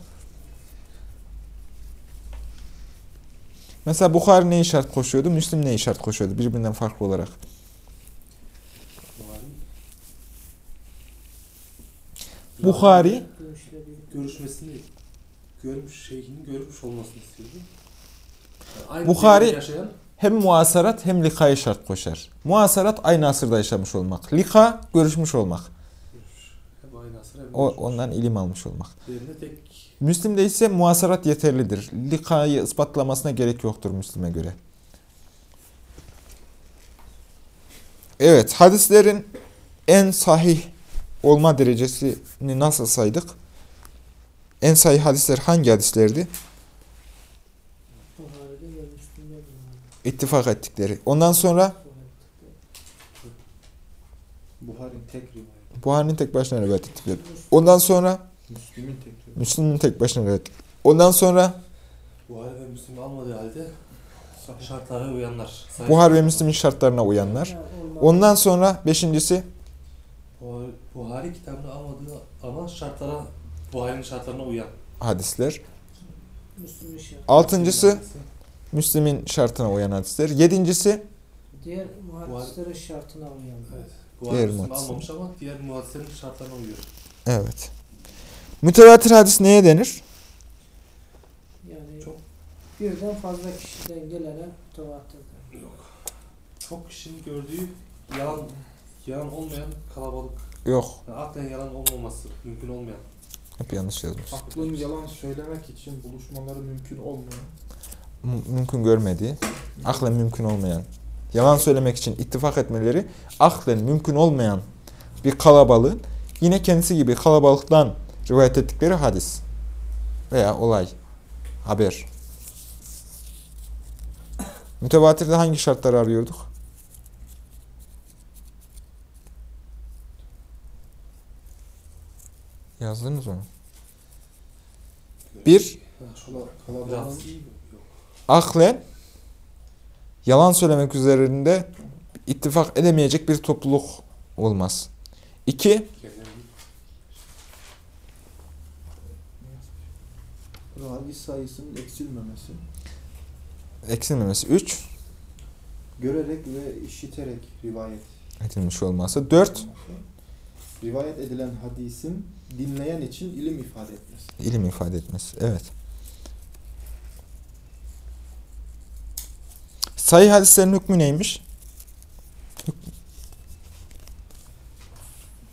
Mesela Bukhari neyi şart koşuyordu? Müslim neyi şart koşuyordu? Birbirinden farklı olarak. Bukhari görüşmesini görmüş, şeyhinin görmüş olmasını istiyordu. Yani Bukhari- yaşayan hem muasarat hem likayı şart koşar. Muasarat aynı asırda yaşamış olmak. Lika görüşmüş olmak. hem aynı asır hem O, ondan ilim almış olmak. Diğerinde tek Müslim'de ise muasarat yeterlidir. Likayı ispatlamasına gerek yoktur Müslim'e göre. Evet, hadislerin en sahih olma derecesini nasıl saydık? En sahih hadisler hangi hadislerdi? İttifak ettikleri. Ondan sonra Buhari'nin tek tek başına rivayet ettikleri. Ondan sonra Müslüm'ün tek. Müslim'in tek başına ettikleri. Ondan sonra Buhari ve Müslim almadığı halde şartlara uyanlar. Sahih- Buhari ve Müslim'in şartlarına uyanlar. Ondan sonra beşincisi Buhari, Buhari kitabını almadığı ama şartlara Buhari'nin şartlarına uyan. hadisler. Müslüm'ün şartı. Altıncısı Müslim'in şartına uyan hadisler. Yedincisi Diğer muhaddislerin şartına uyan. Evet. Buhari Diğer muhaddisler. almamış ama diğer muhaddislerin şartlarına uyuyor. evet. Mütevatir hadis neye denir? Yani Çok- birden fazla kişiden gelene mütevatirdir. Çok kişinin gördüğü yalan yalan olmayan kalabalık. Yok. Yani aklen yalan olmaması mümkün olmayan. Hep yanlış yazmış. Aklın yalan söylemek için buluşmaları mümkün olmuyor. M- mümkün görmediği, aklen mümkün olmayan, yalan söylemek için ittifak etmeleri, aklen mümkün olmayan bir kalabalığın yine kendisi gibi kalabalıktan rivayet ettikleri hadis veya olay, haber. Mütevatirde hangi şartları arıyorduk? Yazdınız mı? Bir, aklen yalan söylemek üzerinde ittifak edemeyecek bir topluluk olmaz. İki, Ravi sayısının eksilmemesi. eksilmemesi. Üç, Görerek ve işiterek rivayet edilmiş olması. Dört, Rivayet edilen hadisin dinleyen için ilim ifade etmesi. ilim ifade etmesi. Evet. Sayı hadislerin hükmü neymiş?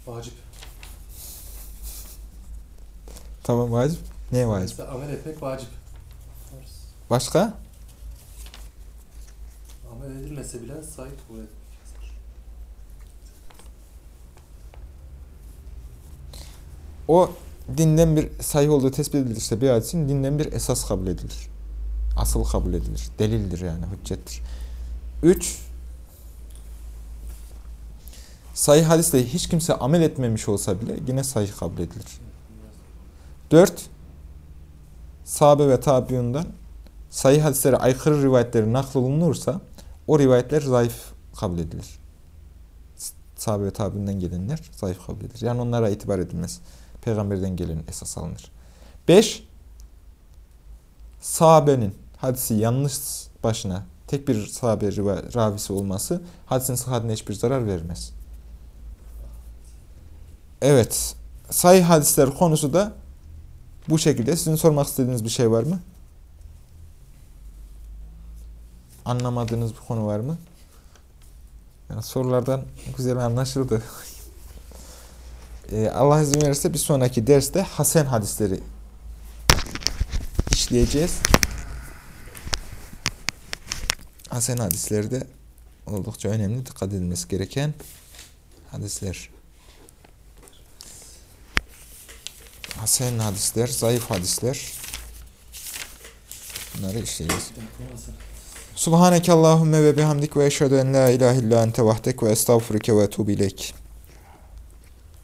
vacip. Tamam vacip. Neye vacip? Amel etmek vacip. Başka? Amel edilmese bile sahip kabul etmek. O dinden bir sayı olduğu tespit edilirse bir hadisin dinden bir esas kabul edilir. Asıl kabul edilir. Delildir yani, hüccettir. Üç, sayı hadisle hiç kimse amel etmemiş olsa bile yine sayı kabul edilir. Dört, sahabe ve tabiundan sayı hadislere aykırı rivayetleri nakledilirse o rivayetler zayıf kabul edilir. Sahabe ve tabiunden gelenler zayıf kabul edilir. Yani onlara itibar edilmez. Peygamberden gelen esas alınır. 5. Sahabenin hadisi yanlış başına tek bir sahabe ravisi olması hadisin sıhhatine hiçbir zarar vermez. Evet. Sahih hadisler konusu da bu şekilde. Sizin sormak istediğiniz bir şey var mı? Anlamadığınız bir konu var mı? Yani sorulardan güzel anlaşıldı. Ee, Allah izin verirse bir sonraki derste Hasen hadisleri işleyeceğiz. Hasen hadisleri de oldukça önemli, dikkat edilmesi gereken hadisler. Hasen hadisler, zayıf hadisler. Bunları işleyeceğiz. Subhaneke Allahümme ve bihamdik ve eşhedü en la ilahe illa ente vahdek ve estağfurike ve ileyk.